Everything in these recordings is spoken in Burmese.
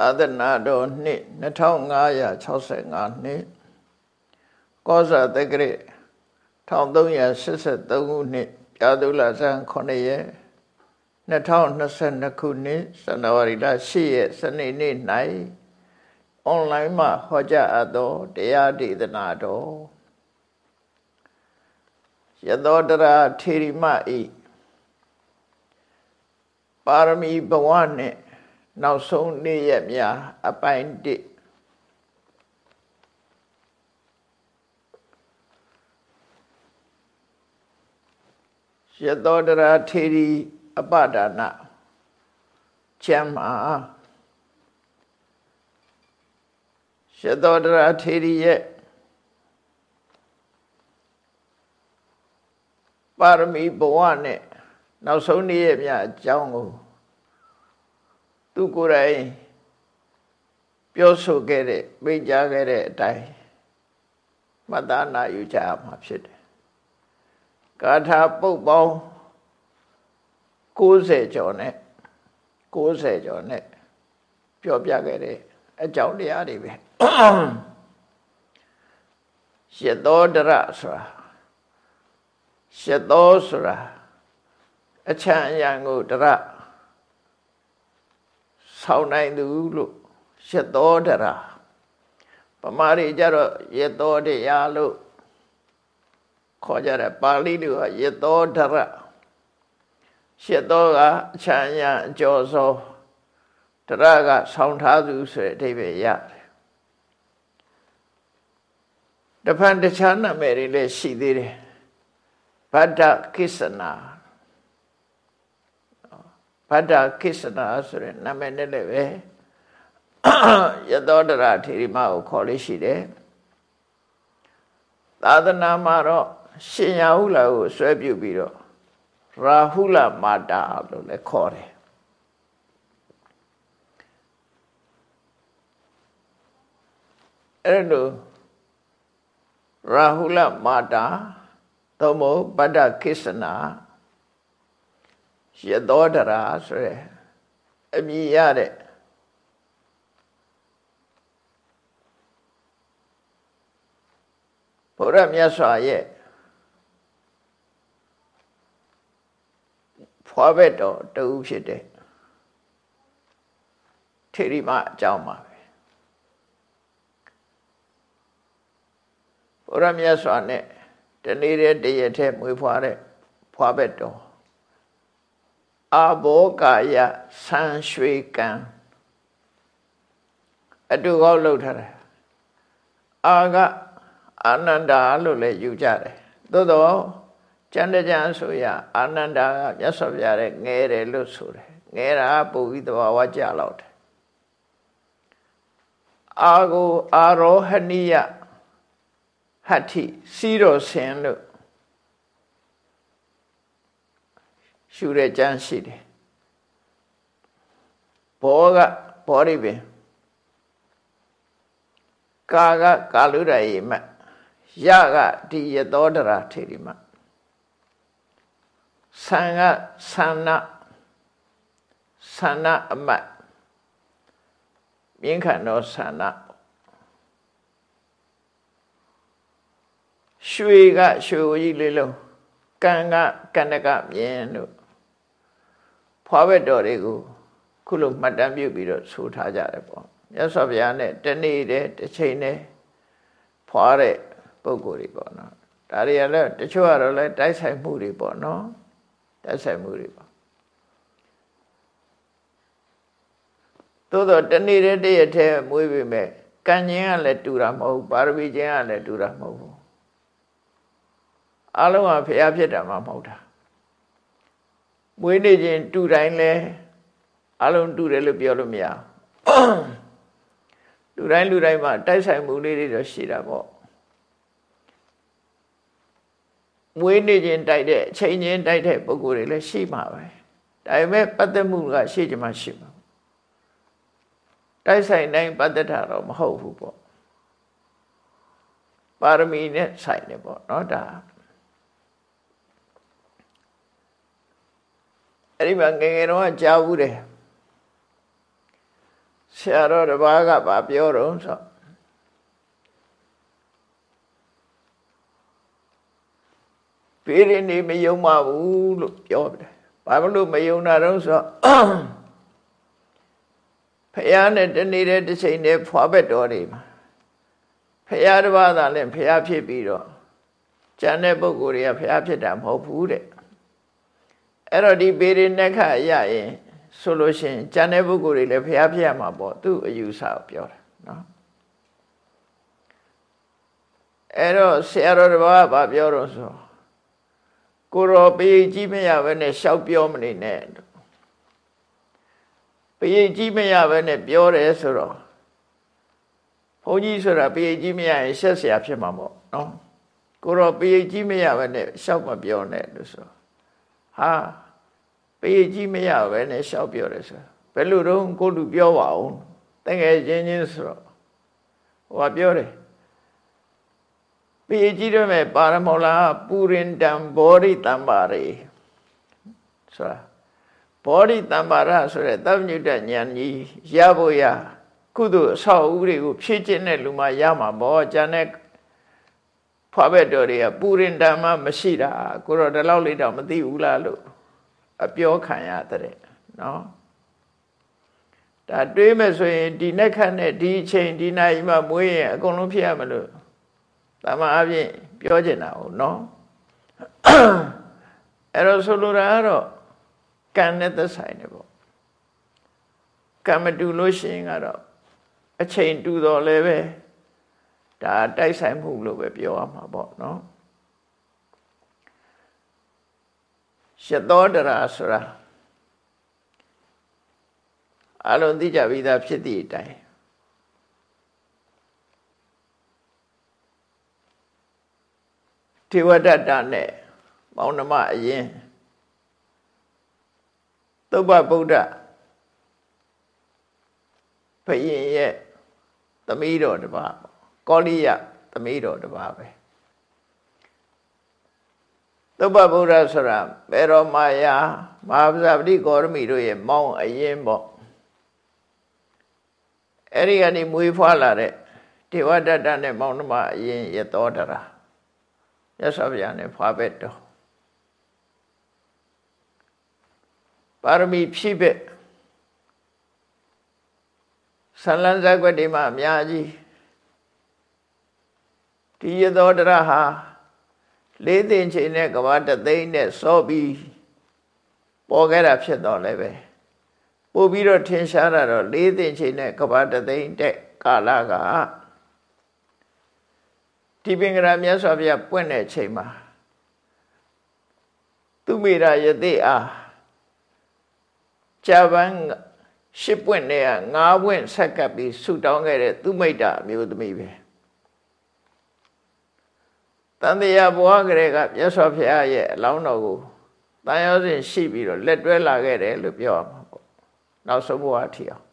သာသနာတော်နှစ်2565နှစ်ကောဇာတက္ကရာ1383ခုနှစ်ရာသုလဇန်9ရက်2022ခုနှစ်ဇန်နဝါရီလ10ရက်စနေနေ့၌အွန်လိုင်းမှာဟောကြားအပ်သောတရားဒေသနာတော်ယသောတရာထေရီမဤပါရမီဘဝနှင့် နောက်ဆုံးနေ့ရက်များအပိုင်း1ရသောတရာထေရီအပဒါနကျမ်းမှာရသောတရာထေရီရဲ့ပါရမီဘဝနဲ့နောက်ဆုံးနေ့ရက်များအကြောင်းကို သူကိုယ်တိုင်ပြောဆိုခဲ့တဲ့မိန့်ကြားခဲ့တဲ့အတိုင်းမှတ်သားနာယူကြရမှာဖြစ်တယ်။ကာထာပုတ်ပေါင်း60ကျော်နဲ့60ကျော်နဲ့ပြောပြခဲ့တဲ့အကြောင်းတရားတွေပဲ။ရှေသောဒရဆိုတာရှေသောဆိုတာအချမ်းအယံကိုဒရ ဆောင်းနိုင်သူလို့ရသောတရာပမာရီကြတော့ရသောတရားလို့ခေါ်ကြတယ်ပါဠိလိုကရသောတရရသောကအချမ်းရအကျော်စောတရကဆောင်းထားသူဆိုတဲ့အဓိပ္ပာယ်ရတယ်တဖန်တခြားနာမည်တွေလည်းရှိသေးတယ်ဗဒ္ဒကိစ္စနာ ဗဒ္ဒကိစ္စနာဆိုတဲ့နာမည်နဲ့လည်းပဲယသောတရထေရီမကိုခေါ်လို့ရှိတယ်သာသနာမှာတော့ရှင်ရာဟုလာကိုဆွဲပြုပြီးတော့ရာဟုလမာတာလို့လည်းခေါ်တယ်အဲ့လိုရာဟုလမာတာသို့မဟုတ်ဗဒ္ဒကိစ္စနာ ရသောတရာဆိုရယ်အမြင်ရတဲ့ဘုရားမြတ်စွာရဲ့ဖွာဘက်တော်တူဖြစ်တဲ့ထေရီမအကြောင်းပါပဲဘုရားမြတ်စွာနဲ့တနေ့တည်းတရက်ထဲမွေးဖွာတဲ့ဖွာဘက်တော် အာဘောကာယဆန်းရွှေကံအတူကောက်လှုပ်ထားတယ်အာကအာနန္ဒာလို့လည်းယူကြတယ်သို့တော့ကျန်တဲ့ကျန်ဆိုရအာနန္ဒာကမြတ်စွာဘုရားရဲ့ငဲတယ်လို့ဆိုတယ်ငဲတာပုံပြီးသဘာဝကြလောက်တယ်အာကိုအာရောဟဏိယဟတ္ထိစီရောဆင်လို့ ရှုတဲ့ကြမ်းရှိတယ်ဘောကဘောရိပင်ကာကကာလုရယေမယကဒီယသောတရာထေရိမသံကသန္နသန္နအမတ်မြင်းခန္တော်သန္နရွှေကရွှေကြီးလေးလုံးကံကကန္တကမြင်းတို့ ဖွာဘက်တော်တွေကိုခုလိုမှတ်တမ်းပြုပြီးတော့ဆိုထားကြတယ်ပေါ့မြတ်စွာဘုရားနဲ့တနေ့တည်းတစ်ချိန်တည်းဖွာတဲ့ပုံကိုယ်တွေပေါ့နော်ဒါတွေကလည်းတချို့ကတော့လည်းတိုက်ဆိုင်မှုတွေပေါ့နော်တိုက်ဆိုင်မှုတွေပေါ့သို့တော့တနေ့တည်းတရက်တည်းမွေးပေမဲ့ကံခြင်းကလည်းတူတာမဟုတ်ပါရမီခြင်းကလည်းတူတာမဟုတ်ဘူးအလုံးကဖျားဖြစ်တာမှမဟုတ်တာ မွေးနေခြင်းတူတိုင်းလဲအလုံးတူတယ်လို့ပြောလို့မရလူတိုင်းလူတိုင်းမှာတိုက်ဆိုင်မှုလေးတွေတော့ရှိတာပေါ့မွေးနေခြင်းတိုက်တဲ့အချိန်ချင်းတိုက်တဲ့ပုံကိုယ်တွေလည်းရှိမှာပဲဒါပေမဲ့ပတ်သက်မှုကရှိချင်မှရှိမှာတိုက်ဆိုင်တိုင်းပတ်သက်တာတော့မဟုတ်ဘူးပေါ့ပါရမီနဲ့ဆိုင်တယ်ပေါ့เนาะဒါ အဲ့ဒီမှာငငယ်တော့ကြားဘူးတယ်ဆရာတော်တစ်ပါးကဗာပြောတော့ဆိုပေရင်နေမယုံပါဘူးလို့ပြောတယ်ဘာလို့မယုံတာတော့ဆိုဖះနဲ့တနေတဲ့တစ်ချိန်နဲ့ဖွာဘက်တော်တွေမှာဖះတစ်ပါးသာလည်းဖះဖြစ်ပြီးတော့ကျန်တဲ့ပုဂ္ဂိုလ်တွေကဖះဖြစ်တာမဟုတ်ဘူးတဲ့ အဲ့တော့ဒီပေရင်နက္ခရရင်ဆိုလို့ရှိရင်ကျန်တဲ့ပုဂ္ဂိုလ်တွေလည်းဖះဖြစ်ရမှာပေါ့သူ့အယူဆကိုပြောတာနော်အဲ့တော့ဆရာတော်တစ်ပါးကပြောတော့ဆိုကိုရောပေကြီးမရဘဲနဲ့ရှောက်ပြောမနေနဲ့ပေကြီးမရဘဲနဲ့ပြောတယ်ဆိုတော့ဘုန်းကြီးဆိုတာပေကြီးမရရင်ရှက်เสียဖြစ်မှာပေါ့နော်ကိုရောပေကြီးမရဘဲနဲ့ရှောက်မပြောနဲ့လို့ဆိုဟာ ပေကြီးမရဘဲနဲ့ရှောက်ပြောတယ်ဆိုဘယ်လိုတော့ကိုလူပြောပါအောင်တကယ်ချင်းချင်းဆိုတော့ဟိုကပြောတယ်ပေကြီးရမယ်ပါရမောလာပူရင်တံဘောဓိတံပါရေဆိုတာဘောဓိတံပါရဆိုတဲ့သဗ္ဗညုတဉာဏ်ကြီးရဖို့ရကုသိုလ်အဆောက်အဦတွေကိုဖြည့်ကျင့်တဲ့လူမှရမှာပေါ့ကျန်တဲ့ဖွာဘက်တော်တွေကပူရင်တံမှမရှိတာကိုတော့ဒီလောက်လေးတော့မသိဘူးလားလို့ အပြောခံရတဲ့နော်ဒါတွေးမယ်ဆိုရင်ဒီနက်ခတ်နဲ့ဒီအချိန်ဒီနိုင်မှမွေးရင်အကုန်လုံးဖြစ်ရမလို့တမန်အပြင်ပြောချင်တာဟုတ်နော်အဲ့တော့ဆိုလိုတာကတော့ကံနဲ့သက်ဆိုင်တယ်ပေါ့ကံမတူလို့ရှိရင်ကတော့အချိန်တူတော့လည်းပဲဒါတိုက်ဆိုင်မှုလို့ပဲပြောရမှာပေါ့နော် ရှသောတရာဆိုတာအလုံးသိကြပြီးသားဖြစ်သည့်အတိုင်းထေဝဒတ္တနဲ့မောင်နှမအရင်သုဘဗုဒ္ဓဘယင်ရဲ့သမီးတော်တစ်ပါးကောလိယသမီးတော်တစ်ပါးပဲ သုဘဗုဒ္ဓဆိုတာဘေရောမာယာမဟာပဇပတိကောရမီတို့ရဲ့မောင်အရင်ပေါ့အဲ့ဒီကနေမွေးဖွားလာတဲ့ဒေဝဒတ္တနဲ့မောင်နှမအရင်ရသောတရာရသော်ဗျာနဲ့ဖွာဘက်တော်ပါရမီဖြည့်ဘက်ဆလန်းဇက်ွက်တွေမှာအများကြီးဒီရသောတရဟာ လေးသိင်ချိန်နဲ့ကဘာတသိန်းနဲ့စောပြီးပေါ်ခဲ့တာဖြစ်တော့လည်းပဲပို့ပြီးတော့ထင်ရှားတာတော့လေးသိင်ချိန်နဲ့ကဘာတသိန်းတဲ့ကာလကဒီပင်ကရာမြတ်စွာဘုရားပွင့်တဲ့ချိန်မှာသူမိရာယသိအားဂျပန်ရှစ်ပွင့်နဲ့ငါးပွင့်ဆက်ကပ်ပြီးဆူတောင်းခဲ့တဲ့သူမိတ်တာအမျိုးသမီးပဲ တန်တရားဘဝကလေးကမြတ်စွာဘုရားရဲ့အလောင်းတော်ကိုတန်ရောစဉ်ရှိပြီးတော့လက်တွဲလာခဲ့တယ်လို့ပြောရမှာပေါ့နောက်ဆုံးဘဝထီအောင်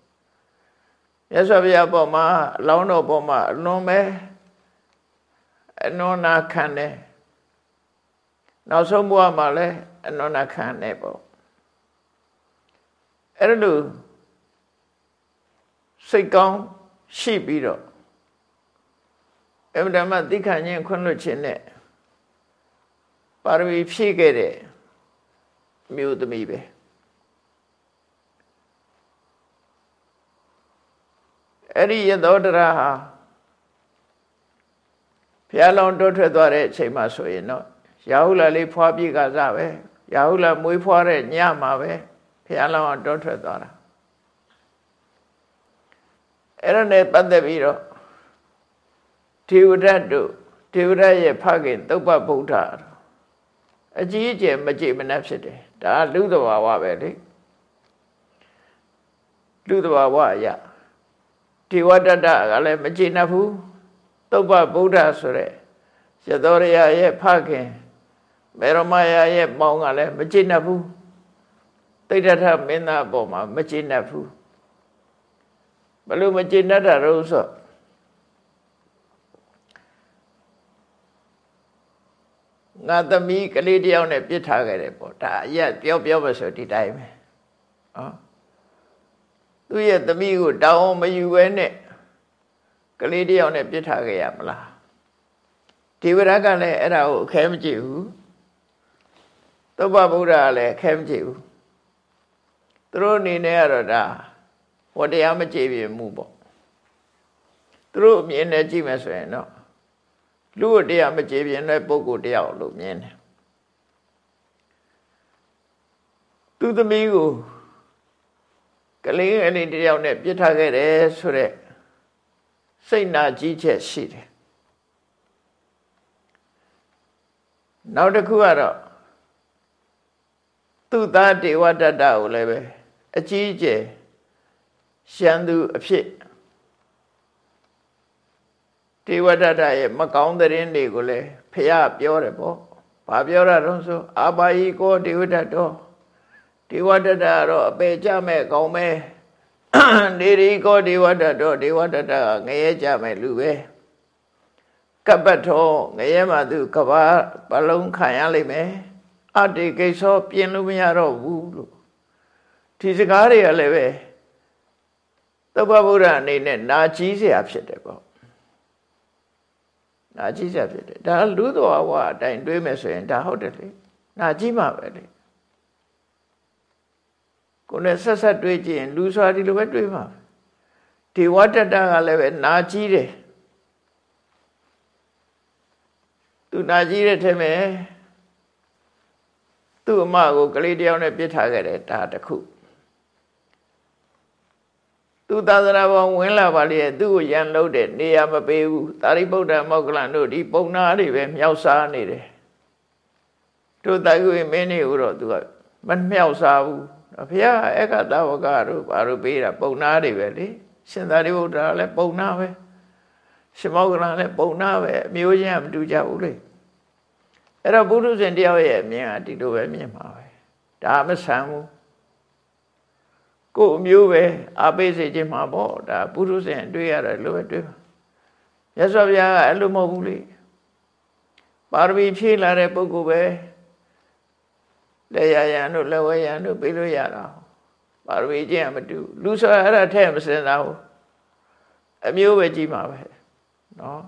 မြတ်စွာဘုရားပေါ်မှာအလောင်းတော်ပေါ်မှာအလွန်ပဲအနုနာခံတယ်နောက်ဆုံးဘဝမှာလည်းအနုနာခံတယ်ပေါ့အဲ့လိုစိတ်ကောင်းရှိပြီးတော့ အမှန်တမ်းသိခံခြင်းခွင့်လွှတ်ခြင်းနဲ့ပါရမီဖြည့်ခဲ့တဲ့မြို့သမီးပဲအဲ့ဒီရသောတရဟာဘုရားလောင်းတိုးထွက်သွားတဲ့အချိန်မှဆိုရင်တော့ရာဟုလလေးဖွာပြည့်ကစားပဲရာဟုလမွေးဖွာတဲ့ညမှာပဲဘုရားလောင်းတိုးထွက်သွားတာအဲ့ဒါနဲ့ပတ်သက်ပြီးတော့ ထေဝရတ်တို့ထေဝရတ်ရဲ့ဖခင်သုပ္ပဗုဒ္ဓအကြီးအကျယ်မကြည်မနှက်ဖြစ်တယ်ဒါလူသဘာဝပဲလေလူသဘာဝအရာထေဝတ္တကလည်းမကြည်နှက်ဘူးသုပ္ပဗုဒ္ဓဆိုတဲ့ရသောရရဲ့ဖခင်မေရမယာရဲ့မောင်ကလည်းမကြည်နှက်ဘူးတိဋ္ဌထမင်းသားအပေါ်မှာမကြည်နှက်ဘူးဘလို့မကြည်နှက်တာတော့ဆို ငါသမီးကလေးတယောက်နဲ့ပြစ်ထားခဲ့တယ်ပေါ့ဒါအရက်ပြောပြောမဆိုဒီတိုင်းပဲဟောသူ့ရဲ့သမီးကိုတောင်းမယူဘဲနဲ့ကလေးတယောက်နဲ့ပြစ်ထားခဲ့ရမလားဒေဝရကလည်းအဲ့ဒါကိုအခဲမကြည့်ဘူးသုဘဗုဒ္ဓကလည်းအခဲမကြည့်ဘူးသူတို့အနေနဲ့ကတော့ဒါဝတရားမကြည့်ပြမှုပေါ့သူတို့အမြင်နဲ့ကြည့်မယ်ဆိုရင်တော့ လူ့တရားမကြည်ပြင်းတဲ့ပုဂ္ဂိုလ်တယောက်လို့မြင်တယ်သူသမီးကိုကလေးအလေးတယောက်နဲ့ပြစ်ထားခဲ့တယ်ဆိုတော့စိတ်နာကြီးချက်ရှိတယ်နောက်တစ်ခုကတော့သူ့သားဒေဝတတ္တကိုလည်းပဲအကြီးအကျယ်ရှမ်းသူအဖြစ် ဒေဝတတရဲ့မကောင်းတဲ့ရင်တွေကိုလည်းဖះပြောတယ်ပေါ့။ဘာပြောတာတော့ဆိုအာဘာယီကောဒေဝတတော်ဒေဝတတတော့အပေကြမဲ့ကောင်းမဲ့နေရီကောဒေဝတတော်ဒေဝတတကငရဲကြမဲ့လူပဲကပ္ပထောငရဲမှာသူကဘာပလုံးခံရလိမ့်မယ်အတေကိသောပြင်လို့မရတော့ဘူးလို့ဒီစကားတွေကလည်းပဲသုဘဗုဒ္ဓအနေနဲ့နာကြီးเสียဖြစ်တယ်ပေါ့ နာကြည့်စရာဖြစ်တယ်ဒါလူတော်ဘဝအတိုင်းတွေးမယ်ဆိုရင်ဒါဟုတ်တယ်လေနာကြည့်မှာပဲလေကိုယ်နဲ့ဆက်ဆက်တွေးကြည့်ရင်လူစွာဒီလိုပဲတွေးမှာဒေဝတတကလည်းပဲနာကြည့်တယ်သူနာကြည့်တဲ့ထဲမှာသူ့အမကိုကလေးတယောက်နဲ့ပြစ်ထားခဲ့တယ်ဒါတခု သူသာသနာပေါ်ဝင်လာပါလေသူ့ကိုရန်လို့တဲ့နေရာမပေးဘူးသာရိပုတ္တမောက္ကလန်တို့ဒီပုံနာတွေပဲမြောက်စားနေတယ်တို့တိုင်ကိုမင်းနေဦးတော့သူကမမြောက်စားဘူးဘုရားအေကသဝကတို့ဘာလို့ပေးတာပုံနာတွေပဲလေရှင်သာရိပုတ္တရာလည်းပုံနာပဲရှင်မောက္ကလန်လည်းပုံနာပဲအမျိုးချင်းမတူကြဘူးလေအဲ့တော့ဘုရုဇဉ်တယောက်ရဲ့အမြင်ကဒီလိုပဲမြင်ပါပဲဒါမဆန်ဘူး ကိုယ်မျိုးပဲအားပေးစေခြင်းမှာပေါ့ဒါပုရုဇဉ်တွေ့ရတယ်လို့ပဲတွေ့ပါမြတ်စွာဘုရားကအဲ့လိုမဟုတ်ဘူးလေပါရမီဖြည့်လာတဲ့ပုဂ္ဂိုလ်ပဲလက်ရရန်တို့လက်ဝဲရန်တို့ပေးလို့ရတာပါရမီကျင့်မတူလူဆိုအဲ့ဒါထဲမစင်သားဘူးအမျိုးပဲကြည့်မှာပဲနော်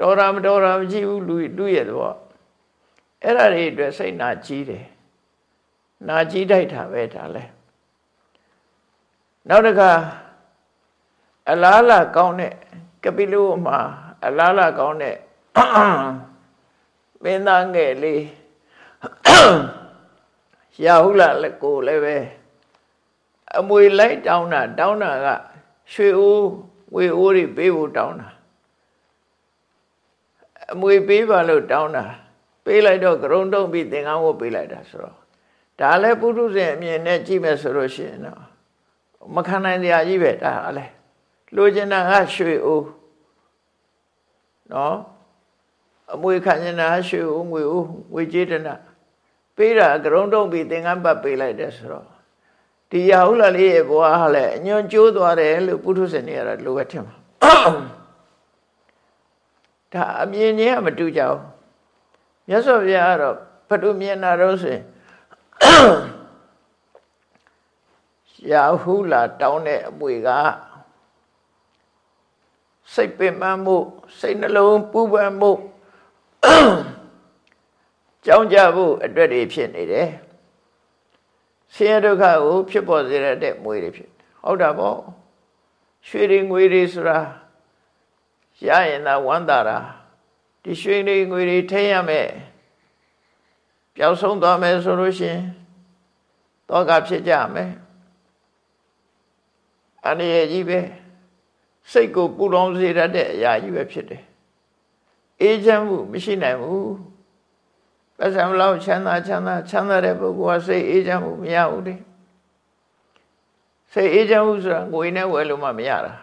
တော်တာမတော်တာမကြည့်ဘူးလူလူရဲ့တော့အဲ့ဒါတွေအတွက်စိတ်နာကြီးတယ်နာကြီးတိုက်တာပဲဒါလဲ နောက်တစ်ခါအလားလာကောင်းတဲ့ကပိလုမှာအလားလာကောင်းတဲ့မင်းသားငယ်လေးရာဟုလာလက်ကိုလည်းပဲအမွေလိုက်တောင်းတာတောင်းတာကရွှေအိုးဝေအိုးတွေပေးဖို့တောင်းတာအမွေပေးပါလို့တောင်းတာပေးလိုက်တော့ကရုံတုံးပြီးသင်္ကန်းဝတ်ပေးလိုက်တာဆိုတော့ဒါလည်းပုထုဇဉ်အမြင်နဲ့ကြည့်မယ်ဆိုလို့ရှိရင်တော့ မခံနိုင်တရားကြီးပဲဒါအလဲလိုချင်တာကရွှေအိုးနော်အမွေခံချင်တာရွှေအိုးငွေအိုးငွေကြေးတနာပေးတာကရုံတုံးပြီးသင်္ကန်းပတ်ပေးလိုက်တယ်ဆိုတော့ဒီရဟုလာလေးရဲ့ဘဝဟာလည်းအညွန်ကျိုးသွားတယ်လို့ပုထုဇဉ်တွေကတော့လိုပဲထင်ပါဒါအမြင်ချင်းကမတူကြဘူးမြတ်စွာဘုရားကတော့ဘယ်လိုမြင်တာတော့ဆိုရင် ရာဟုလာတောင်းတဲ့အပွေကစိတ်ပင်ပန်းမှုစိတ်နှလုံးပူပန်မှုကြောင်းကြဖို့အတွက်တွေဖြစ်နေတယ်ဆင်းရဲဒုက္ခကိုဖြစ်ပေါ်စေတဲ့မွေတွေဖြစ်ဟုတ်တာပေါ့ရွှေတွေငွေတွေဆိုတာရရင်သာဝမ်းသာတာဒီရွှေတွေငွေတွေထိရမယ်ပျောက်ဆုံးသွားမယ်ဆိုလို့ရှိရင်တောကဖြစ်ကြမယ် အနေရကြီးပဲစိတ်ကိုပူလောင်စေတတ်တဲ့အရာကြီးပဲဖြစ်တယ်အေးချမ်းမှုမရှိနိုင်ဘူးပတ်စံလောက်ချမ်းသာချမ်းသာချမ်းသာတဲ့ပုဂ္ဂိုလ်ကစိတ်အေးချမ်းမှုမရဘူးလေစိတ်အေးချမ်းမှုဆိုတာငွေနဲ့ဝယ်လို့မှမရတာ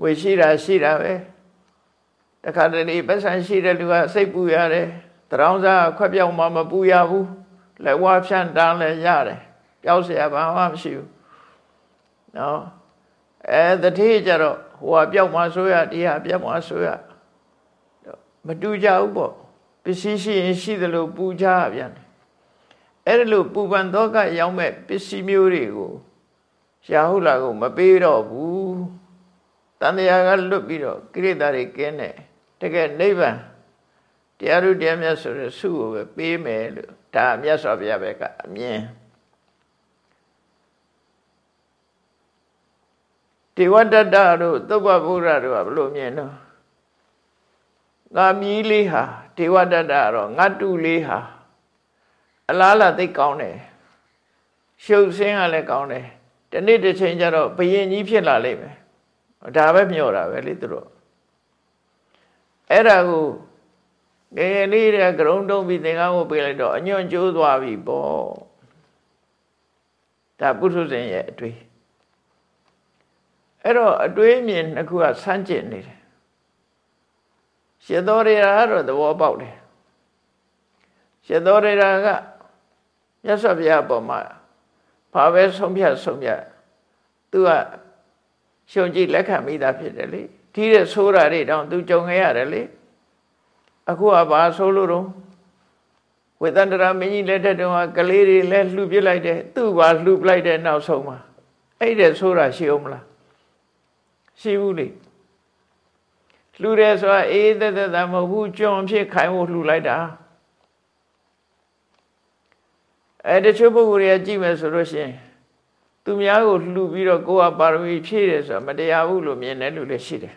ငွေရှိတာရှိတာပဲတခါတလေပတ်စံရှိတဲ့လူကစိတ်ပူရတယ်တရောင်းစားခွက်ပြောင်းမှမပူရဘူးလက်ဝါးဖြန့်တန်းလည်းရတယ်ပျောက်เสียဘာမှမရှိဘူး နော်အဲတတိကြတော့ဟိုကပျောက်မှဆိုရဒီဟာပျောက်မှဆိုရမတူကြဘူးပေါ့ပစ္စည်းရှိရင်ရှိသလိုပူကြပြန်တယ်အဲ့ဒါလို့ပူပန်တော့ကရောက်မဲ့ပစ္စည်းမျိုးတွေကိုရှာဟုလာကိုမပေးတော့ဘူးတန်တရားကလွတ်ပြီးတော့ကိရိတာတွေကင်းတယ်တကယ်နိဗ္ဗာန်တရားတို့တရားမြတ်ဆိုတဲ့ဆုကိုပဲပေးမယ်လို့ဒါမြတ်စွာဘုရားပဲကအမြင် ဒေဝတတ္တတို့သုဘဗုဒ္ဓတို့ကဘလို့မြင်တော့ငါမြည်လေးဟာဒေဝတတ္တတော့ငါတူလေးဟာအလားလာသိကောင်းတယ်ရှုပ်ဆင်းကလည်းကောင်းတယ်တနေ့တစ်ချိန်ကျတော့ဘယင်ကြီးဖြစ်လာလိမ့်မယ်ဒါပဲမျှော်တာပဲလေသူတို့အဲ့ဒါကိုငယ်ငယ်လေးတဲ့ကရုံတုံးပြီးသင်္ကန်းကိုပေးလိုက်တော့အညွန့်ကျိုးသွားပြီပေါ့ဒါပုထုဇဉ်ရဲ့အတွေ့ အဲ့တော့အတွေးမြင်နှစ်ခုကဆန်းကျင်နေတယ်ရှင်သောရေရာကတော့သဘောပေါက်တယ်ရှင်သောရေရာကမြတ်စွာဘုရားပေါ်မှာဘာပဲဆုံးဖြတ်ဆုံးဖြတ်သူကရှုံကြည်လက်ခံမိတာဖြစ်တယ်လေဒီတဲ့ဆိုးတာတွေတောင်သူကြုံခဲ့ရတယ်လေအခုကဘာဆိုးလို့တော့ဝေသန္တရာမင်းကြီးလက်ထက်တုန်းကကလေးတွေလဲလှူပစ်လိုက်တယ်သူ့ဘာလှူပလိုက်တဲ့နောက်ဆုံးမှာအဲ့တဲ့ဆိုးတာရှိအောင်မလား ရှိဘူးလေလှူတယ်ဆိုတာအေးသက်သက်မဟုတ်ဘူးကြုံဖြစ်ခိုင်းဖို့လှူလိုက်တာအဲတချို့ပုဂ္ဂိုလ်တွေကကြည့်မယ်ဆိုလို့ရှိရင်သူများကိုလှူပြီးတော့ကိုယ်ကပါရမီဖြည့်တယ်ဆိုတာမတရားဘူးလို့မြင်တဲ့လူလည်းရှိတယ်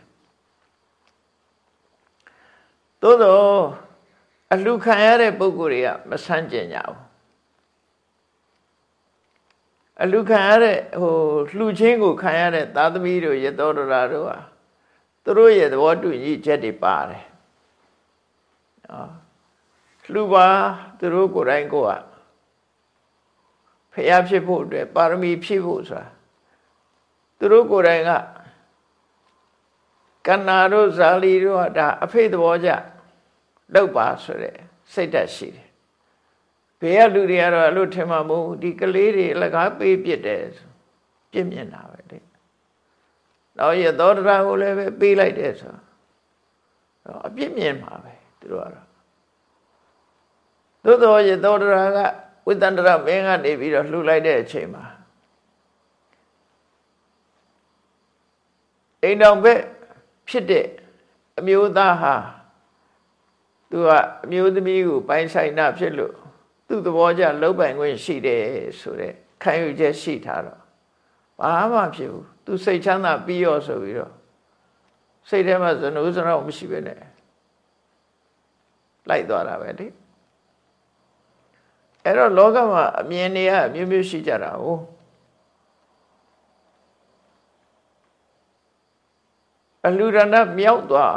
သို့တော့အလှခံရတဲ့ပုဂ္ဂိုလ်တွေကမဆန်းကျင်ကြဘူး အလှခံရတဲ့ဟိုလှူချင်းကိုခံရတဲ့သာသမီတို့ရသောတရာတို့ဟာသူတို့ရဲ့သဘောတူညီချက်တွေပါတယ်နော်လှူပါသူတို့ကိုယ်တိုင်ကိုယ်ကဖျားဖြစ်ဖို့အတွက်ပါရမီဖြည့်ဖို့ဆိုတာသူတို့ကိုယ်တိုင်ကကန္နာတို့ဇာလီတို့ကဒါအဖေသဘောကြလောက်ပါဆိုတဲ့စိတ်ဓာတ်ရှိတယ် ဘေးကလူတွေကတော့အဲ့လိုထင်မှာမဟုတ်ဒီကလေးတွေအလကားပေးပြစ်တယ်ပြစ်မြင်တာပဲလေတော့ရသောတရာကိုလည်းပဲပေးလိုက်တယ်ဆိုတော့အပြစ်မြင်မှာပဲသူတို့ကတော့သို့တော်ရသောတရာကဝိတ္တန္တရမင်းကနေပြီးတော့လှူလိုက်တဲ့အချိန်မှာအိမ်တော်ဘက်ဖြစ်တဲ့အမျိုးသားဟာသူကအမျိုးသမီးကိုပိုင်ဆိုင်တာဖြစ်လို့ သူ့သဘောကျလုံပိုင်ခွင့်ရှိတယ်ဆိုတဲ့ခံယူချက်ရှိထားတော့ဘာမှဖြစ်ဘူးသူစိတ်ချမ်းသာပြီးရောဆိုပြီးတော့စိတ်ထဲမှာဇနုဇနောမရှိပဲနဲ့လိုက်သွားတာပဲလေအဲ့တော့လောကမှာအမြင်တွေကအမျိုးမျိုးရှိကြတာဟုတ်အလူရဏမြောက်သွား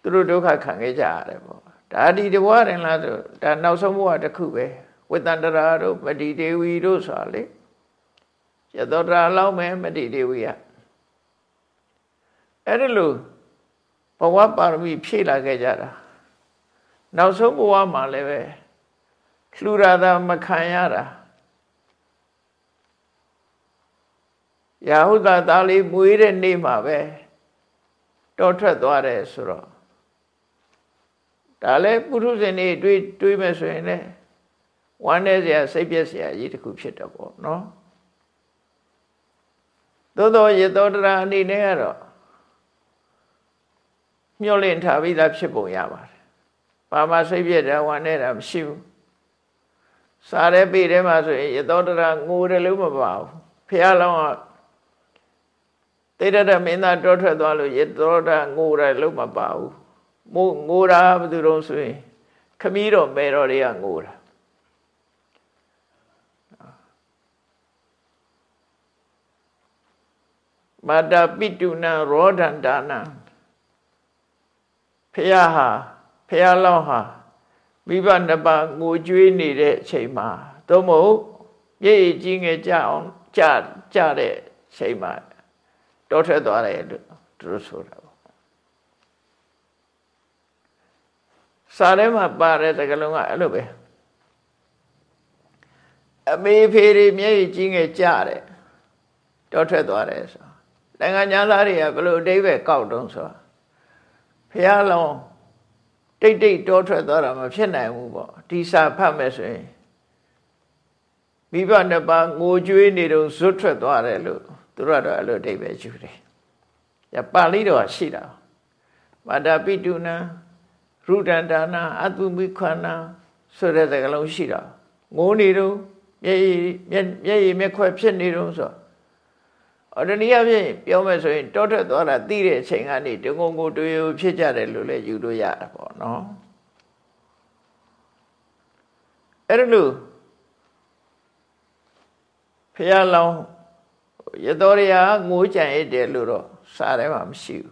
သူတို့ဒုက္ခခံခဲ့ကြရတယ်ပေါ့ ဒါဒီတဘဝရင်လားဆိုဒါနောက်ဆုံးဘဝတစ်ခုပဲဝိတန္တရာတို့မတိဒေဝီတို့ဆိုတာလေရသောတာလောက်မယ်မတိဒေဝီကအဲ့ဒါလို့ဘဝပါရမီဖြည့်လာခဲ့ကြတာနောက်ဆုံးဘဝမှာလည်းပဲလှူရတာမခံရတာရာဟုသသားလေးမွေးတဲ့နေ့မှာပဲတောထွက်သွားတယ်ဆိုတော့ ဒါလည်းပုထုဇဉ်တွေတွေးတွေးမယ်ဆိုရင်လည်းဝမ်းနေစရာစိတ်ပြည့်စရာအရေးတစ်ခုဖြစ်တော့ပေါ့နော်သို့သောရေသောတရာအနေနဲ့ကတော့မျောလင့်ထားပြီးသားဖြစ်ပုံရပါတယ်ဘာမှစိတ်ပြည့်တယ်ဝမ်းနေတာမရှိဘူးစားတဲ့ပေထဲမှာဆိုရင်ရေသောတရာငိုတယ်လို့မပါဘူးဖះလောင်းကတိရတမင်းသားတောထွက်သွားလို့ရေသောတရာငိုတယ်လို့မပါဘူး မို့ငိုတာဘယ်သူတော့ဆိုရင်ခမီးတော်မဲတော်တွေကငိုတာမာတာပိတုနံရောဒန္တာနံဖះဟာဖះလောင်းဟာမိဘနှစ်ပါးငိုကြွေးနေတဲ့အချိန်မှာသို့မဟုတ်မြေကြီးငယ်ကြအောင်ကြကြတဲ့ချိန်မှာတောထွက်သွားတယ်လို့သူတို့ဆိုတာ စာထဲမှာပါတဲ့စကားလုံးကအဲ့လိုပဲအမေဖေတွေမျက်ရည်ကြီးငယ်ကြတယ်တောထွက်သွားတယ်ဆိုနိုင်ငံသားတွေကဘယ်လိုအတိဘယ်ကောက်တုံးဆိုဖះလောင်းတိတ်တိတ်တောထွက်သွားတာမဖြစ်နိုင်ဘူးပေါ့ဒီစာဖတ်မယ်ဆိုရင်မိဘနှစ်ပါးငိုကြွေးနေတော့ဇွတ်ထွက်သွားတယ်လို့သူတို့ကတော့အဲ့လိုအဓိပ္ပာယ်ယူတယ်။ညပါဠိတော်ရှိတာမာတာပိတုနာ ရုဒန္တာနာအတုမိခန္နာဆိုတဲ့စကားလုံးရှိတာငိုနေတော့မျက်ရည်မျက်ရည်မျက်ခွက်ဖြစ်နေတော့ဆိုအော်တနည်းအားဖြင့်ပြောမယ်ဆိုရင်တောထွက်သွားတာသိတဲ့အချိန်ကနေတငုံကိုတွေ့ရဖြစ်ကြတယ်လို့လည်းယူလို့ရတာပေါ့နော်အဲ့ဒါလို့ဖះလောင်းရတော်ရငိုးကြံရတဲ့လို့တော့စားတယ်မှမရှိဘူး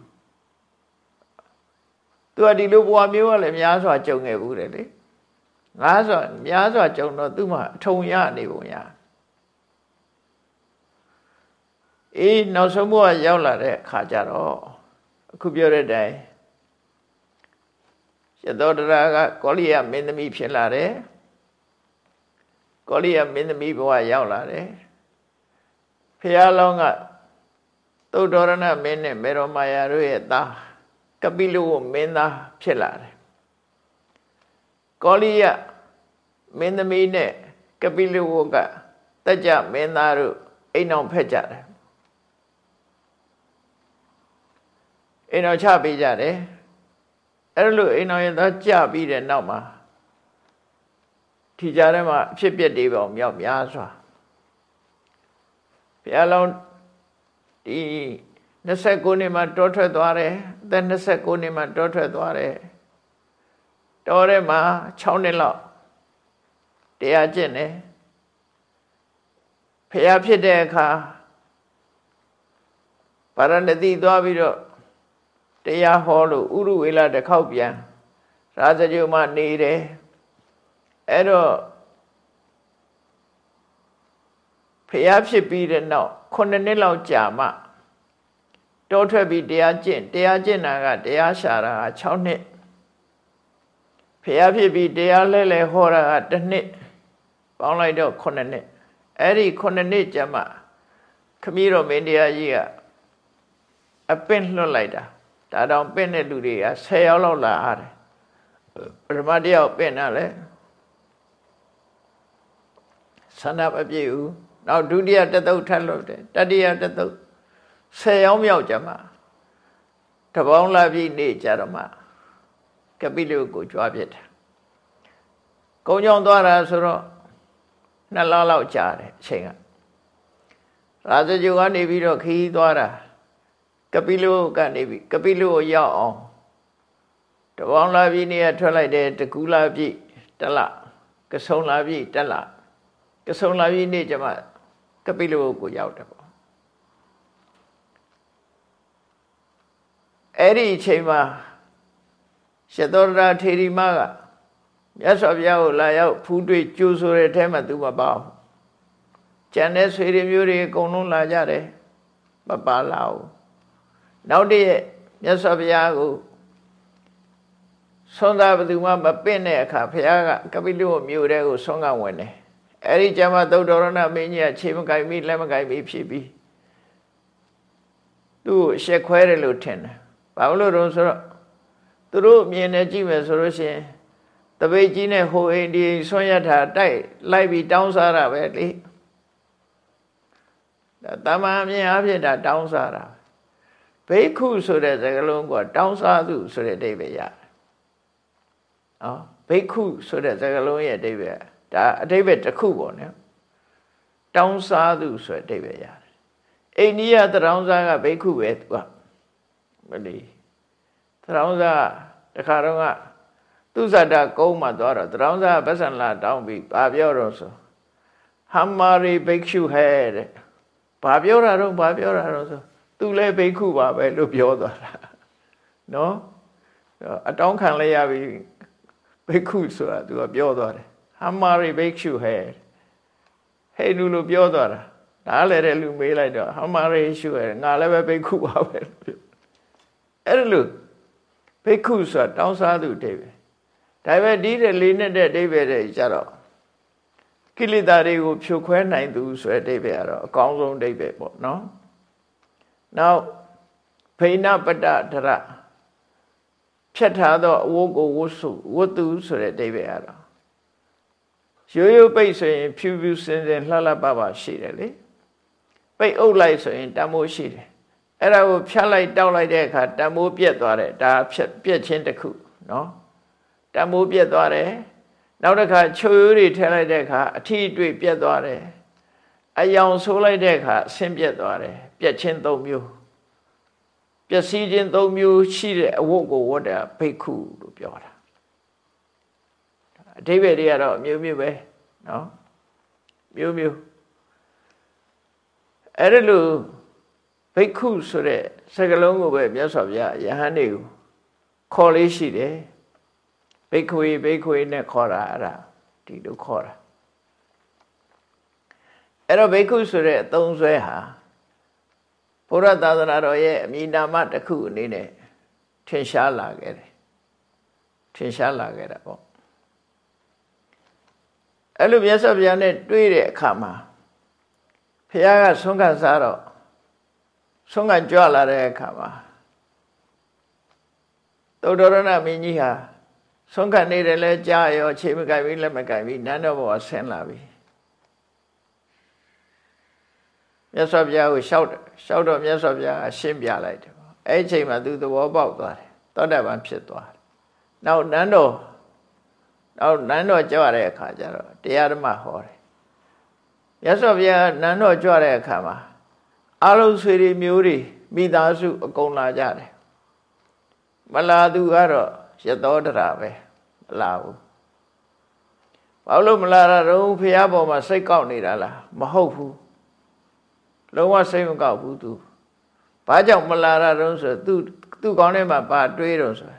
သူကဒီလိုဘဝမျိုးကလည်းများစွာကြုံခဲ့ဘူးတယ်လေငါးစွာများစွာကြုံတော့သူ့မှာအထုံရနေပုံရအေးနောက်ဆုံးဘဝရောက်လာတဲ့အခါကျတော့အခုပြောတဲ့အတိုင်းရသောတရာကကောလိယမင်းသမီးဖြစ်လာတယ်ကောလိယမင်းသမီးဘဝရောက်လာတယ်ဖះလောင်းကသုဒ္ဓရဏမင်းနဲ့မေရောမာယာတို့ရဲ့သား ကပိလုဝမင်းသားဖြစ်လာတယ်ကောလိယမင်းသမီးနဲ့ကပိလုဝကတက်ကြမင်းသားတို့အိမ်အောင်ဖက်ကြတယ်အိမ်အောင်ချပေးကြတယ်အဲ့လိုအိမ်အောင်ရဲ့သားကြပြီးတဲ့နောက်မှာထီကြထဲမှာအဖြစ်ပြက်တွေပေါ့မြောက်များစွာဘုရားလုံးဒီ29နှစ်မှာတောထွက်သွားတယ်အ သက်29နှစ်မှာတောထွက်သွားတယ်တောထဲမှာ6နှစ်လောက်တရားကျင့်တယ်ဖះဖြစ်တဲ့အခါပါရဏတိသွားပြီးတော့တရားဟောလို့ဥရုဝေလတစ်ခေါက်ပြန်ရာဇဂုမနေတယ်အဲ့တော့ဖះဖြစ်ပြီးတဲ့နောက်9နှစ်လောက်ကြာမှ တောထွက်ပြီးတရားကျင့်တရားကျင့်တာကတရားရှာတာက6နှစ်ဖះဖြစ်ပြီးတရားလဲလဲဟောတာက1နှစ်ပေါင်းလိုက်တော့9နှစ်အဲ့ဒီ9နှစ်ကျမှခမည်းတော်မင်းတရားကြီးကအပင့်လွတ်လိုက်တာဒါတောင်ပင့်တဲ့လူတွေက10ယောက်လောက်လာရတယ်ပထမတယောက်ပင့်တာလဲဆန္ဒမပြည့်ဘူးနောက်ဒုတိယတသုတ်ထပ်လို့တယ်တတိယတသုတ် 10ယောက်မြောက်ကြမှာတပေါင်းလာပြီနေကြတော့မှကပိလုကိုကြွားပြစ်တယ်ကုန်းကြောင်းသွားတာဆိုတော့နှစ်လလောက်ကြာတယ်အချိန်ကရာဇဂျုကနေပြီးတော့ခီးသွားတာကပိလုကနေပြီးကပိလုကိုရောက်အောင်တပေါင်းလာပြီနေရထွက်လိုက်တယ်တကူလာပြီတလကဆုံလာပြီတလကဆုံလာပြီနေကြမှာကပိလုကိုရောက်တယ် အဲ့ဒီအချိန်မှာရှသောရထေရီမကမြတ်စွာဘုရားကိုလာရောက်ဖူးတွေ့ကြိုးဆိုတဲ့အထဲမှာသူမပါဘူးကျန်တဲ့ဆွေတွေမျိုးတွေအကုန်လုံးလာကြတယ်မပါလာဘူးနောက်တည့်မြတ်စွာဘုရားကိုဆွမ်းသာဘသူမှမပင့်တဲ့အခါဘုရားကကပိလုမြို့တဲကိုဆွမ်းကဝင်တယ်အဲ့ဒီကျမ်းမှာသုတ္တရဏမင်းကြီးကခြေမကိုက်မိလက်မကိုက်မိဖြစ်ပြီးသူ့ကိုရှက်ခွဲတယ်လို့ထင်တယ် ဘာလို့လို့ဆိုတော့သူတို့မြင်နေကြည့်မယ်ဆိုလို့ရှိရင်တပိတ်ကြီးနဲ့ဟိုအိမ်ဒီဆွမ်းရတာတိုက်လိုက်ပြီးတောင်းစားတာပဲလေဒါတမန်မြင်အဖြစ်ဒါတောင်းစားတာဘိက္ခုဆိုတဲ့စကားလုံးကတောင်းစားသူဆိုတဲ့အဓိပ္ပာယ်ရတယ်။အော်ဘိက္ခုဆိုတဲ့စကားလုံးရဲ့အဓိပ္ပာယ်ဒါအဓိပ္ပာယ်တစ်ခုပေါ့နော်။တောင်းစားသူဆိုတဲ့အဓိပ္ပာယ်ရတယ်။အိန္ဒိယတရောင်းစားကဘိက္ခုပဲသူက မလီတရောင်းစားတခါတော့ကသူဇာတကုန်းမှာသွားတော့တရောင်းစားဗဆန်လာတောင်းပြီးဘာပြောတော့ဆိုဟမ္မာရီဘိက္ခုဟဲတဲ့ဘာပြောတာတော့ဘာပြောတာတော့ဆိုသူလည်းဘိက္ခုပါပဲလို့ပြောသွားတာနော်အတောင်းခံလိုက်ရပြီဘိက္ခုဆိုတာသူကပြောသွားတယ်ဟမ္မာရီဘိက္ခုဟဲဟဲလူလို့ပြောသွားတာဒါလည်းတဲ့လူမေးလိုက်တော့ဟမ္မာရီရှုဟဲငါလည်းပဲဘိက္ခုပါပဲလို့ပြော အဲ့ဒါလို့ဘိက္ခုဆိုတာတောင်းစားသူအတိပဲဒါပေမဲ့ဒီတဲ့လေးနဲ့တဲ့အတိပဲတဲ့ကြတော့ကိလေသာတွေကိုဖြိုခွဲနိုင်သူဆိုတဲ့အတိပဲကတော့အကောင်းဆုံးအတိပဲပေါ့နော်နောက်ဖိဏပတ္တဒရဖြတ်ထားသောအဝတ်ကိုဝတ်စုဝတ်သူဆိုတဲ့အတိပဲကတော့ရိုးရိုးပိတ်ဆိုရင်ဖြူဖြူစင်စင်လှလှပပရှိတယ်လေပိတ်အုပ်လိုက်ဆိုရင်တမိုးရှိတယ် အဲ့ဒါကိုဖြတ်လိုက်တောက်လိုက်တဲ့အခါတမိုးပြက်သွားတယ်ဒါဖြက်ပြက်ချင်းတစ်ခုနော်တမိုးပြက်သွားတယ်နောက်တစ်ခါချိုရိုးတွေထည့်လိုက်တဲ့အခါအထီးတွေ့ပြက်သွားတယ်အယောင်ဆိုးလိုက်တဲ့အခါဆင်းပြက်သွားတယ်ပြက်ချင်း၃မျိုးပျက်စီးခြင်း၃မျိုးရှိတဲ့အဝတ်ကိုဝတ်တာဘိက္ခုလို့ပြောတာအဓိပ္ပာယ်တွေကတော့မျိုးမျိုးပဲနော်မျိုးမျိုးအဲ့ဒါလို့ ဘိက္ခုဆိုတဲ့စကားလုံးကိုပဲမြတ်စွာဘုရားယဟန်တွေကိုခေါ်လေးရှိတယ်ဘိက္ခွေဘိက္ခွေနဲ့ခေါ်တာအဲ့ဒါဒီလိုခေါ်တာအဲ့တော့ဘိက္ခုဆိုတဲ့အသုံးဆွဲဟာဘုရားသာသနာတော်ရဲ့အမိနာမတစ်ခုအနေနဲ့ထင်ရှားလာခဲ့တယ်ထင်ရှားလာခဲ့တာပေါ့အဲ့လိုမြတ်စွာဘုရားနဲ့တွေ့တဲ့အခါမှာဘုရားကဆုံးခံစားတော့ ဆုံးခံကြွလာတဲ့အခါမှာသုတ္တရဏမင်းကြီးဟာဆုံးခံနေတယ်လဲကြားရောခြေမကင်ပြီးလက်မကင်ပြီးနန်းတော်ဘောဆင်းလာပြီမြတ်စွာဘုရားကိုရှောက်ရှောက်တော့မြတ်စွာဘုရားအရှင်းပြလိုက်တယ်အဲ့ဒီအချိန်မှာသူသဘောပေါက်သွားတယ်သောတာပန်ဖြစ်သွားတယ်နောက်နန်းတော်နောက်နန်းတော်ကြွတဲ့အခါကျတော့တရားဓမ္မဟောတယ်မြတ်စွာဘုရားနန်းတော်ကြွတဲ့အခါမှာ အလုံးဆွေတွေမျိုးတွေမိသားစုအကုန်လာကြတယ်မလာသူကတော့ရသောတရာပဲမလာဘူးဘာလို့မလာတော့ဘုရားပေါ်မှာစိတ်ကောက်နေတာလားမဟုတ်ဘူးလုံးဝစိတ်မကောက်ဘူးသူဘာကြောင့်မလာတာတုံးဆိုသူသူကောင်းထဲမှာပါတွေးတော့ဆို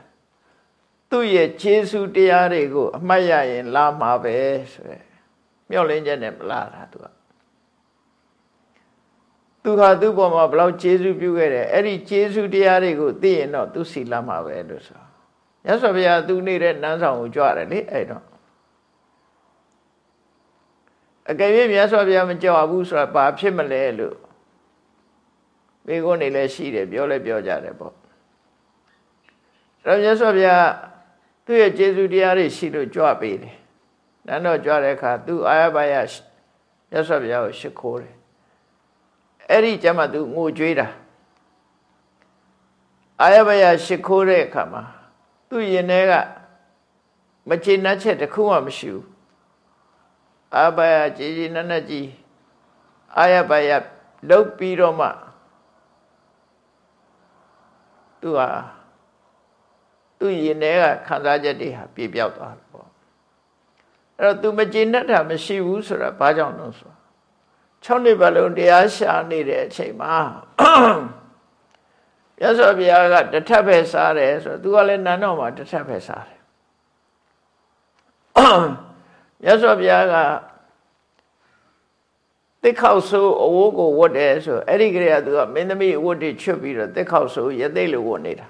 သူ့ရဲ့ခြေဆုတရားတွေကို အမှတ်ရရင် လာမှာပဲဆိုရယ်မျောလင်းချက်နဲ့မလာတာသူက သူဟာသူ့ပေါ်မှာဘလောက်ခြေဆုပြုခဲ့တယ်အဲ့ဒီခြေဆုတရားတွေကိုသိရင်တော့သူစီလာမှာပဲလို့ဆိုရသော်ဘုရားသူနေတဲ့နန်းဆောင်ကိုကြွတယ်လေအဲ့တော့အကယ်၍မြတ်စွာဘုရားမကြောက်ဘူးဆိုတာဘာဖြစ်မလဲလို့မိကုန်းနေလည်းရှိတယ်ပြောလည်းပြောကြတယ်ပေါ့အဲ့တော့မြတ်စွာဘုရားသူ့ရဲ့ကျေးဇူးတရားတွေရှိလို့ကြွပေးတယ်နန်းတော်ကြွတဲ့အခါသူအာရပါယမြတ်စွာဘုရားကိုရှ िख ိုးတယ် အဲ့ဒီကျမှသူငိုကြွေးတာအာရပါယရှ िख ိုးတဲ့အခါမှာသူ့ရင်ထဲကမချေနှက်ချက်တစ်ခုမှမရှိဘူးအာဘယကြည်ကြည်နက်နက်ကြီးအာယဘယလုတ်ပြီးတော့မှသူဟာသူရင်ထဲကခံစားချက်တွေဟာပြေပြောက်သွားတယ်ပေါ့အဲ့တော့သူမကျေနပ်တာမရှိဘူးဆိုတာဘာကြောင့်လို့ဆို 6နှစ်ပတ်လုံးတရားရှာနေတဲ့အချိန်မှာရသော်ဘုရားကတထပ်ပဲစားတယ်ဆိုတော့သူကလည်းနန်းတော်မှာတထပ်ပဲစားတယ်မြတ်စွာဘုရားကတစ်ခေါက်ဆိုးအဝိုးကိုဝတ်တယ်ဆိုအဲ့ဒီကလေးကသူကမင်းသမီးအဝတ်တွေချွတ်ပြီးတော့တစ်ခေါက်ဆိုးရသိလို့ဝတ်နေတာ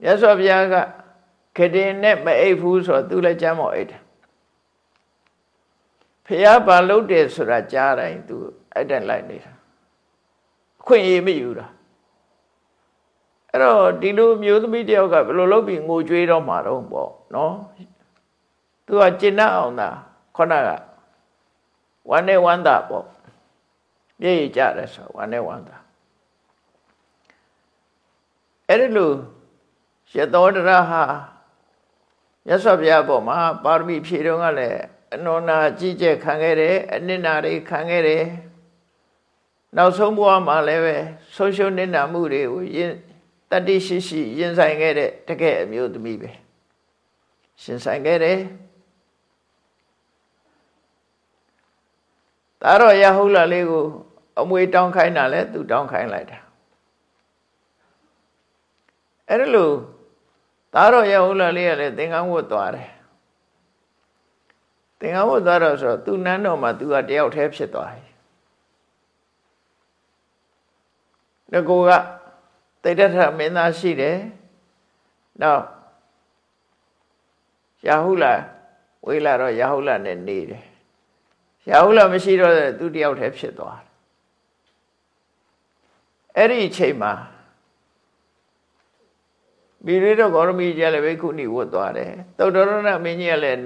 မြတ်စွာဘုရားကခတင်နဲ့မအိပ်ဘူးဆိုတော့သူလည်းကြမ်းမော်အိပ်တယ် ဖះဘာလုပ်တယ်ဆိုတာကြားတိုင်းသူအဲ့တိုင်လိုက်နေတာအခွင့်အရေးမယူတာအဲ့တော့ဒီလိုမျိုးသမီးတယောက်ကဘယ်လိုလုပ်ပြီးငိုကြွေးတော့မှာတော့ပေါ့နော်သူကကျင့်တတ်အောင်သာခေါဏကဝမ်းနဲ့ဝမ်းသာပေါ့မျက်ရည်ကျတယ်ဆိုဝမ်းနဲ့ဝမ်းသာအဲ့ဒီလိုရသောတရဟာမြတ်စွာဘုရားပေါ်မှာပါရမီဖြည့်တော့ကလည်း အနန္နာကြီးကျက်ခံခဲ့တယ်အနစ်နာတွေခံခဲ့တယ်နောက်ဆုံးဘဝမှာလည်းပဲဆုံးရှုံးနေတာမှုတွေကိုရင်တတိရှိရှိရင်ဆိုင်ခဲ့တဲ့တကယ်အမျိုးသမီးပဲရှင်ဆိုင်ခဲ့တယ်ဒါတော့ရဟုတ်လာလေးကိုအမွေတောင်းခိုင်းတာလဲသူတောင်းခိုင်းလိုက်တာအဲ့ဒါလို့ဒါတော့ရဟုတ်လာလေးကလည်းသင်္ကန်းဝတ်သွားတယ် သင်္ကန်းဝတ်သွားတော့ဆိုတော့သူနန်းတော်မှာသူကတယောက်တည်းဖြစ်သွားတယ်ငကိုကတိတ်တထမင်းသားရှိတယ်နောက်ရာဟုလာဝေလာတော့ရာဟုလာနဲ့နေတယ်ရာဟုလာမရှိတော့သူတယောက်တည်းဖြစ်သွားတယ်အဲ့ဒီအချိန်မှာမိရိတော့ဂေါရမီကျလည်းဘိက္ခုနီဝတ်သွားတယ်သုတ္တရဏမင်းကြီးကလည်း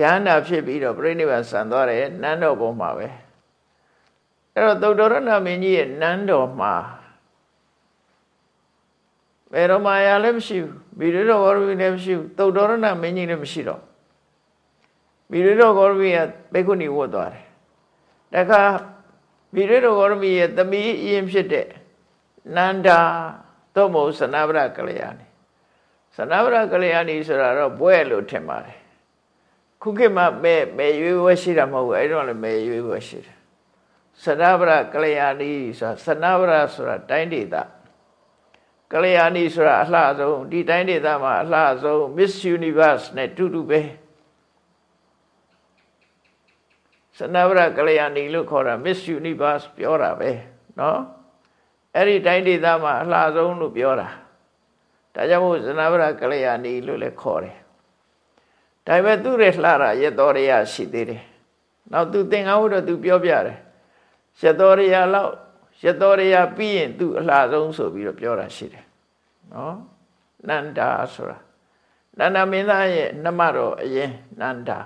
ယန္တာဖြစ်ပြီးတော့ပြိဋိဘဆန်သွားတယ်နန်းတော်ပေါ်မှာပဲအဲ့တော့သုတ္တရဏမင်းကြီးရဲ့နန်းတော်မှာဘယ်တော့မှရလည်းမရှိဘူးဘီရတော်ဂေါရဝီလည်းမရှိဘူးသုတ္တရဏမင်းကြီးလည်းမရှိတော့ဘီရတော်ဂေါရဝီကဘေကုဏီဝတ်သွားတယ်တခါဘီရတော်ဂေါရဝီရဲ့သမီးအရင်ဖြစ်တဲ့နန္ဒာသို့မဟုတ်စနဗရကလျာဏီစနဗရကလျာဏီဆိုတာတော့ဘွဲလို့ထင်ပါတယ် ခုခေတ်မှာမဲမဲရွေးဝဲရှိတာမဟုတ်ဘူးအဲ့တော့လည်းမဲရွေးဝဲရှိတယ်စနဗရကလျာဏီဆိုတာစနဗရဆိုတာတိုင်းဒေသကလျာဏီဆိုတာအလှဆုံးဒီတိုင်းဒေသမှာအလှဆုံး Miss Universe နဲ့တူတူပဲစနဗရကလျာဏီလို့ခေါ်တာ Miss Universe ပြောတာပဲเนาะအဲ့ဒီတိုင်းဒေသမှာအလှဆုံးလို့ပြောတာဒါကြောင့်မို့ဇနဗရကလျာဏီလို့လည်းခေါ်တယ် ဒါပေမဲ့သူ့ရဲ့လှတာရတော်ရရရှိသေးတယ်နောက်သူသင်္ကန်းဝတ်တော့သူပြောပြတယ်ရတော်ရရလောက်ရတော်ရရပြီးရင်သူအလှဆုံးဆိုပြီးတော့ပြောတာရှိတယ်နော်နန္ဒာဆိုတာနန္ဒမင်းသားရဲ့နှမတော်အရင်နန္ဒာ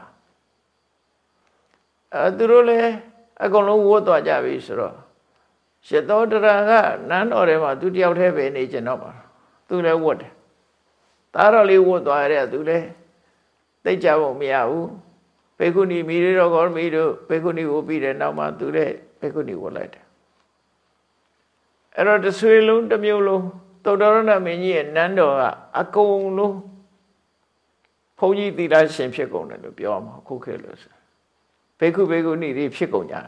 အဲသူတို့လည်းအကုန်လုံးဝတ်သွားကြပြီဆိုတော့ရသောတရာကနန်းတော်ထဲမှာသူတယောက်တည်းပဲနေကျင်တော့ပါသူလည်းဝတ်တယ်သားတော်လေးဝတ်သွားတဲ့သူလည်း သိကြဖို့မရဘူးဘေကုဏီမိရတော်ကောမီတို့ဘေကုဏီကိုပြီးတဲ့နောက်မှာသူလည်းဘေကုဏီဝတ်လိုက်တယ်အဲ့တော့တဆွေလုံးတစ်မျိုးလုံးသုတ္တရဏမင်းကြီးရဲ့နန်းတော်ကအကုန်လုံးဘုန်းကြီးသီလရှင်ဖြစ်ကုန်တယ်လို့ပြောမှာခုခေတ်လို့ဆိုဘေကုဘေကုဏီတွေဖြစ်ကုန်ကြတယ်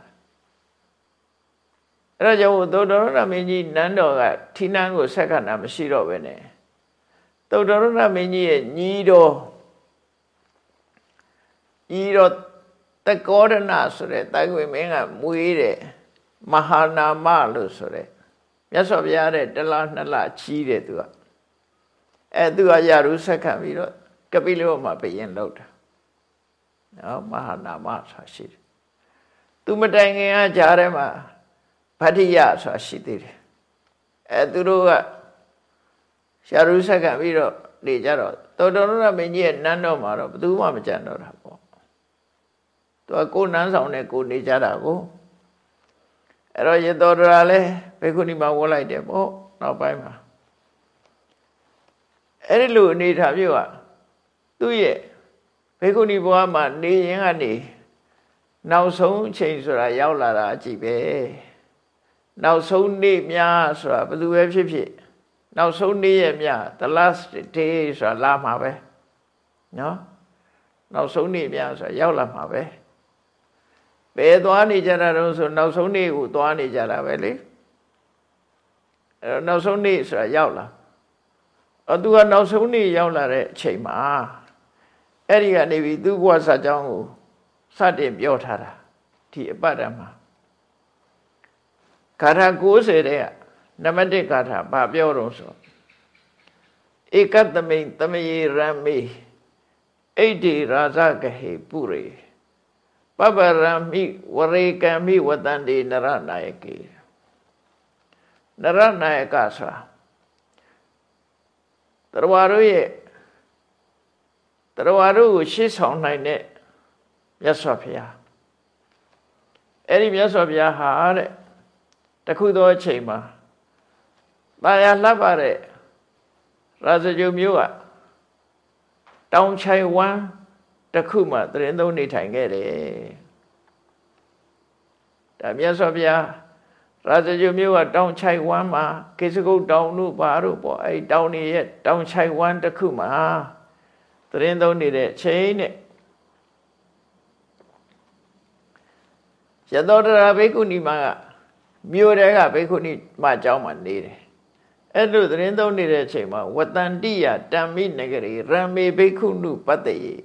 အဲ့ဒါကြောင့်သုတ္တရဏမင်းကြီးနန်းတော်ကထီနန်းကိုဆက်ခဏမရှိတော့ပဲနဲ့သုတ္တရဏမင်းကြီးရဲ့ညီတော် ညီတော်တကောဒနာဆိုတဲ့တိုင်ဝင်မင်းကမွေးတဲ့မဟာနာမလို့ဆိုတဲ့မြတ်စွာဘုရားတဲ့တလားနှစ်လချီးတဲ့သူကအဲသူကရရုဆက်ခံပြီးတော့ကပိလဝမှာဘယင်လောက်တာနော်မဟာနာမဆိုရှိတယ်သူမတိုင်ခင်ကကြားထဲမှာဗတ္တိယဆိုတာရှိသေးတယ်အဲသူတို့ကရှာရုဆက်ကပြီးတော့နေကြတော့တောတော်ရမင်းကြီးရဲ့နန်းတော်မှာတော့ဘယ်သူမှမကြံတော့တာပေါ့ သူကကိုနန်းဆောင်နဲ့ကိုနေကြတာကိုအဲ့တော့ရေတော်တော်လည်းဘေခုနီမှာဝတ်လိုက်တယ်ပေါ့နောက်ပိုင်းမှာအဲ့ဒီလိုအနေထားမျိုးကသူ့ရဲ့ဘေခုနီဘဝမှာနေရင်ကနေနောက်ဆုံးအချိန်ဆိုတာရောက်လာတာအကြည့်ပဲနောက်ဆုံးနေ့များဆိုတာဘယ်သူပဲဖြစ်ဖြစ်နောက်ဆုံးနေ့ရဲ့များ the last day ဆိုတာလာမှာပဲနော်နောက်ဆုံးနေ့များဆိုတာရောက်လာမှာပဲ ဘယ်သွားနေကြတာတုံးဆိုနောက်ဆုံးနေ့ကိုသွားနေကြတာပဲလေအဲနောက်ဆုံးနေ့ဆိုတာရောက်လာအတူကနောက်ဆုံးနေ့ရောက်လာတဲ့အချိန်မှာအဲ့ဒီကနေပြီးသူ့ဘဝစာကြောင်းကိုစတင်ပြောထားတာဒီအပတ်တမှာဂါထာ90တဲ့ကနံပါတ်1ဂါထာဘာပြောတော့ဆိုဧကတမိန်တမယေရမေဣတိရာဇဂဟေပုရေ ပပရမိဝရေကံမိဝတန္တိနရနာယကေနရနာယကဆိုတာတရားတို့ရဲ့တရားတို့ကိုရှေ့ဆောင်နိုင်တဲ့မြတ်စွာဘုရားအဲ့ဒီမြတ်စွာဘုရားဟာတဲ့တခုသောအချိန်မှာတာယာလှပ်ပါတဲ့ရာဇဂျုမျိုးကတောင်ချိုင်ဝမ်း တခုမှတရင်သုံးနေထိုင်ခဲ့တယ်ဒါမြတ်စွာဘုရားရာဇဂျုမျိုးကတောင်ချိုင်ဝမ်းမှာကိစ္စကုတ်တောင်တို့ဘာတို့ပေါ့အဲ့တောင်နေရဲ့တောင်ချိုင်ဝမ်းတခုမှာတရင်သုံးနေတဲ့ချိန်နဲ့ရသောတရာဘိက္ခုနီမကမြို့တဲကဘိက္ခုနီမအကြောင်းမှာနေတယ်အဲ့လိုသတင်းသုံးနေတဲ့အချိန်မှာဝတန္တိယတံမိနဂရီရံမေဘိက္ခုနုပတ္တယေ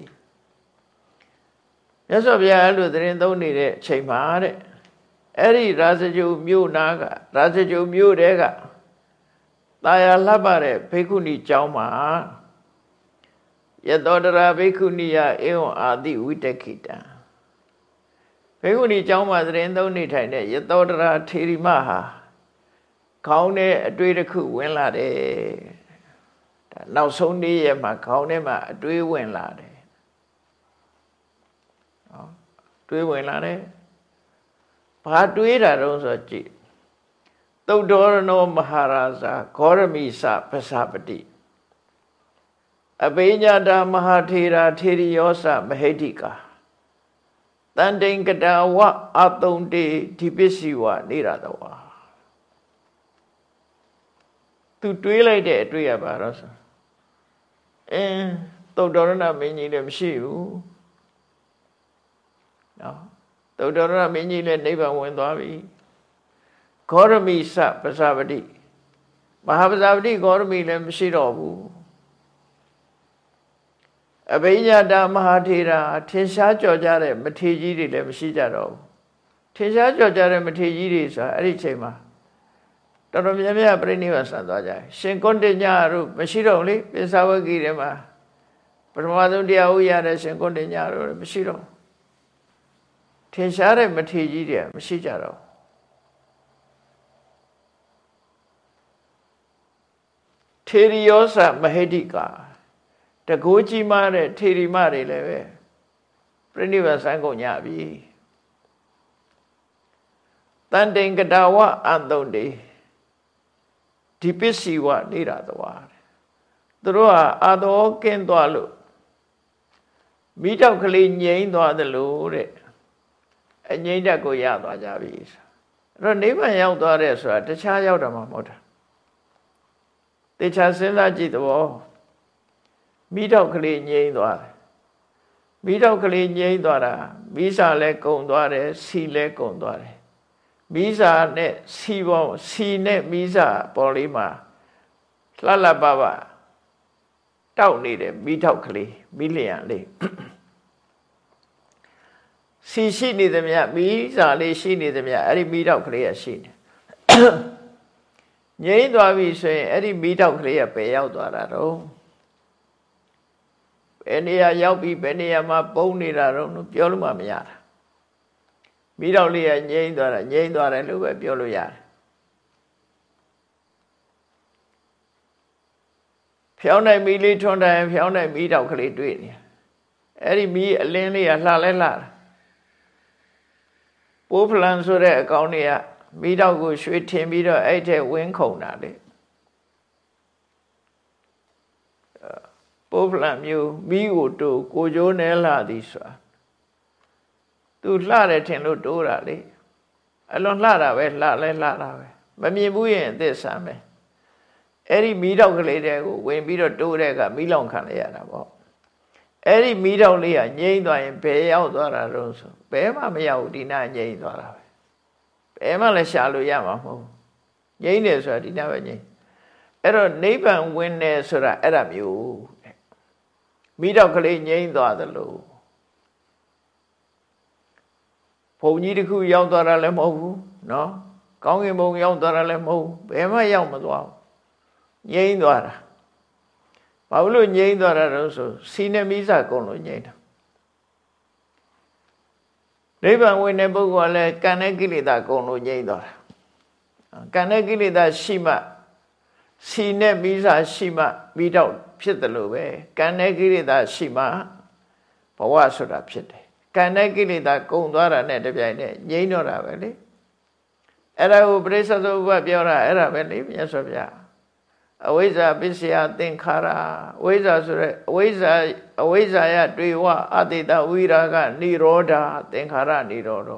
မြတ်စွာဘုရားအဲ့လိုသတင်းသုံးနေတဲ့အချိန်မှာတဲ့အဲ့ဒီရာဇဂျုမြို့နာကရာဇဂျုမြို့တဲကတာယာလှပတဲ့ဘိက္ခုနီကျောင်းမှာယတောတရာဘိက္ခုနီယဧဝံအာတိဝိတခိတံဘေကုဏီကျောင်းမှာသတင်းသုံးနေထိုင်တဲ့ယသောတရာထေရီမဟာခေါင်းထဲအတွေ့တစ်ခုဝင်လာတယ်ဒါနောက်ဆုံးနေ့ရက်မှာခေါင်းထဲမှာအတွေ့ဝင်လာတယ် တွေးဝင်လာတယ်ဘာတွေးတာတုံးဆိုကြည့်သုတ်တော်ရနောမဟာရာဇာဂေါရမိစပသပတိအပိညာတာမဟာထေရာထေရိယောစမဟိတိကာတန်တိန်ကတာဝအတုံတေဒီပစ္စည်းဝနေရတဝါသူတွေးလိုက်တဲ့အတွေ့ရပါတော့ဆိုအင်းသုတ်တော်ရဏမင်းကြီးလည်းမရှိဘူး နော်သုတ်တော်ရဏမင်းကြီးလည်းနိဗ္ဗာန်ဝင်သွားပြီဂေါရမိစပဇာပတိမဟာပဇာပတိဂေါရမိလည်းမရှိတော့ဘူးအဘိညာတာမဟာထေရထင်ရှားကြော်ကြတဲ့မထေကြီးတွေလည်းမရှိကြတော့ဘူးထင်ရှားကြော်ကြတဲ့မထေကြီးတွေဆိုတာအဲ့ဒီချိန်မှာတော်တော်များများပြိဋိဘဆန်သွားကြတယ်ရှင်ကွန်တညတို့မရှိတော့လေပိဿဝဂီတွေမှာပထမဆုံးတရားဥရတဲ့ရှင်ကွန်တညတို့မရှိတော့ ထင်ရှားတဲ့မထေကြီးတွေမရှိကြတော့ထေရီယောစမဟိတိကာတကိုးကြီးမားတဲ့ထေရီမတွေလည်းပဲပြိဋိဘဆန်ကုန်ကြပြီတန်တိန်ကတာဝအန်တုံတေဒီပစ္စည်းဝနေတာသွားတယ်သူတို့ဟာအာတော်ကင်းသွားလို့မိတောက်ကလေးငြိမ့်သွားသလိုတဲ့ အငြိမ့်တက်ကိုရသွားကြပြီအဲ့တော့နိဗ္ဗာန်ရောက်သွားတဲ့ဆိုတာတခြားရောက်တာမှမဟုတ်တာတေချာစဉ်းစားကြည့်တော့မိတောက်ကလေးငြိမ့်သွားတယ်မိတောက်ကလေးငြိမ့်သွားတာမိစာလည်းကုံသွားတယ်စီလည်းကုံသွားတယ်မိစာနဲ့စီပေါင်းစီနဲ့မိစာပေါ်လေးမှာလှလှပပတောက်နေတဲ့မိထောက်ကလေးမိလျံလေး စီရှိနေသမျှမိစာလေးရှိနေသမျှအဲ့ဒီမိထောက်ကလေးကရှိနေငြိမ့်သွားပြီဆိုရင်အဲ့ဒီမိထောက်ကလေးကပယ်ရောက်သွားတာတော့ဘယ်နေရာရောက်ပြီးဘယ်နေရာမှာပုံနေတာတော့ပြောလို့မှမရတာမိတော့လေးကငြိမ့်သွားတာငြိမ့်သွားတယ်လို့ပဲပြောလို့ရတယ်ဖျောင်းနိုင်မီလေးထွန်းတိုင်းဖျောင်းနိုင်မီတောက်ကလေးတွေ့နေအဲ့ဒီမီအလင်းလေးကလှလဲလှတာ ပိုးဖလန်ဆိုတဲ့အကောင်တွေကမီတောက်ကိုရွှေထင်ပြီးတော့အဲ့ထဲဝင်းခုန်တာလေပိုးဖလန်မျိုးမီးကိုတူကိုကြိုးနဲလှသည်ဆိုတာသူလှတယ်ထင်လို့တိုးတာလေအလွန်လှတာပဲလှလဲလှတာပဲမမြင်ဘူးရင်အသက်ဆမ်းပဲအဲ့ဒီမီးတောက်ကလေးတွေကိုဝင်ပြီးတော့တိုးတဲ့ကမီးလောင်ခံလိုက်ရတာပေါ့အဲ့ဒီမီးတောက်လေးကငြိမ့်သွားရင်ဘယ်ရောက်သွားတာတော့ဆို ဘယ်မှမရောက်ဘူးဒီနာငြိမ့်သွားတာပဲဘယ်မှလည်းရှာလို့ရမှာမဟုတ်ငြိမ့်တယ်ဆိုတာဒီနာပဲငြိမ့်အဲ့တော့နိဗ္ဗာန်ဝင်တယ်ဆိုတာအဲ့ဒါမျိုးမိတော့ကလေးငြိမ့်သွားသလိုဘုံကြီးတစ်ခုရောက်သွားတာလည်းမဟုတ်ဘူးနော်ကောင်းကင်ဘုံရောက်သွားတာလည်းမဟုတ်ဘူးဘယ်မှရောက်မသွားဘူးငြိမ့်သွားတာဘာလို့ငြိမ့်သွားတာတော့ဆိုစီနေမိစကုန်လို့ငြိမ့်တာ နိဗ္ဗာန်ဝင်တဲ့ပုဂ္ဂိုလ်ကလည်းကံတဲ့ကိလေသာကုန်လို့ငြိမ့်သွားတာကံတဲ့ကိလေသာရှိမှစီနဲ့မိစရှိမှပြီးတော့ဖြစ်တယ်လို့ပဲကံတဲ့ကိလေသာရှိမှဘဝဆိုတာဖြစ်တယ်ကံတဲ့ကိလေသာကုန်သွားတာနဲ့တပြိုင်နက်ငြိမ့်တော့တာပဲလေအဲ့ဒါကိုပရိစ္ဆေသုဘပြောတာအဲ့ဒါပဲလေမြတ်စွာဘုရားအဝိဇ္ဇာပစ္စယသင်္ခါရအဝိဇ္ဇာဆိုရဲအဝိဇ္ဇာ အဝိဇ္ဇာယတွေ့ဝအတိတဝိရာဂនិရောဓသင်္ခါရនិရောဓ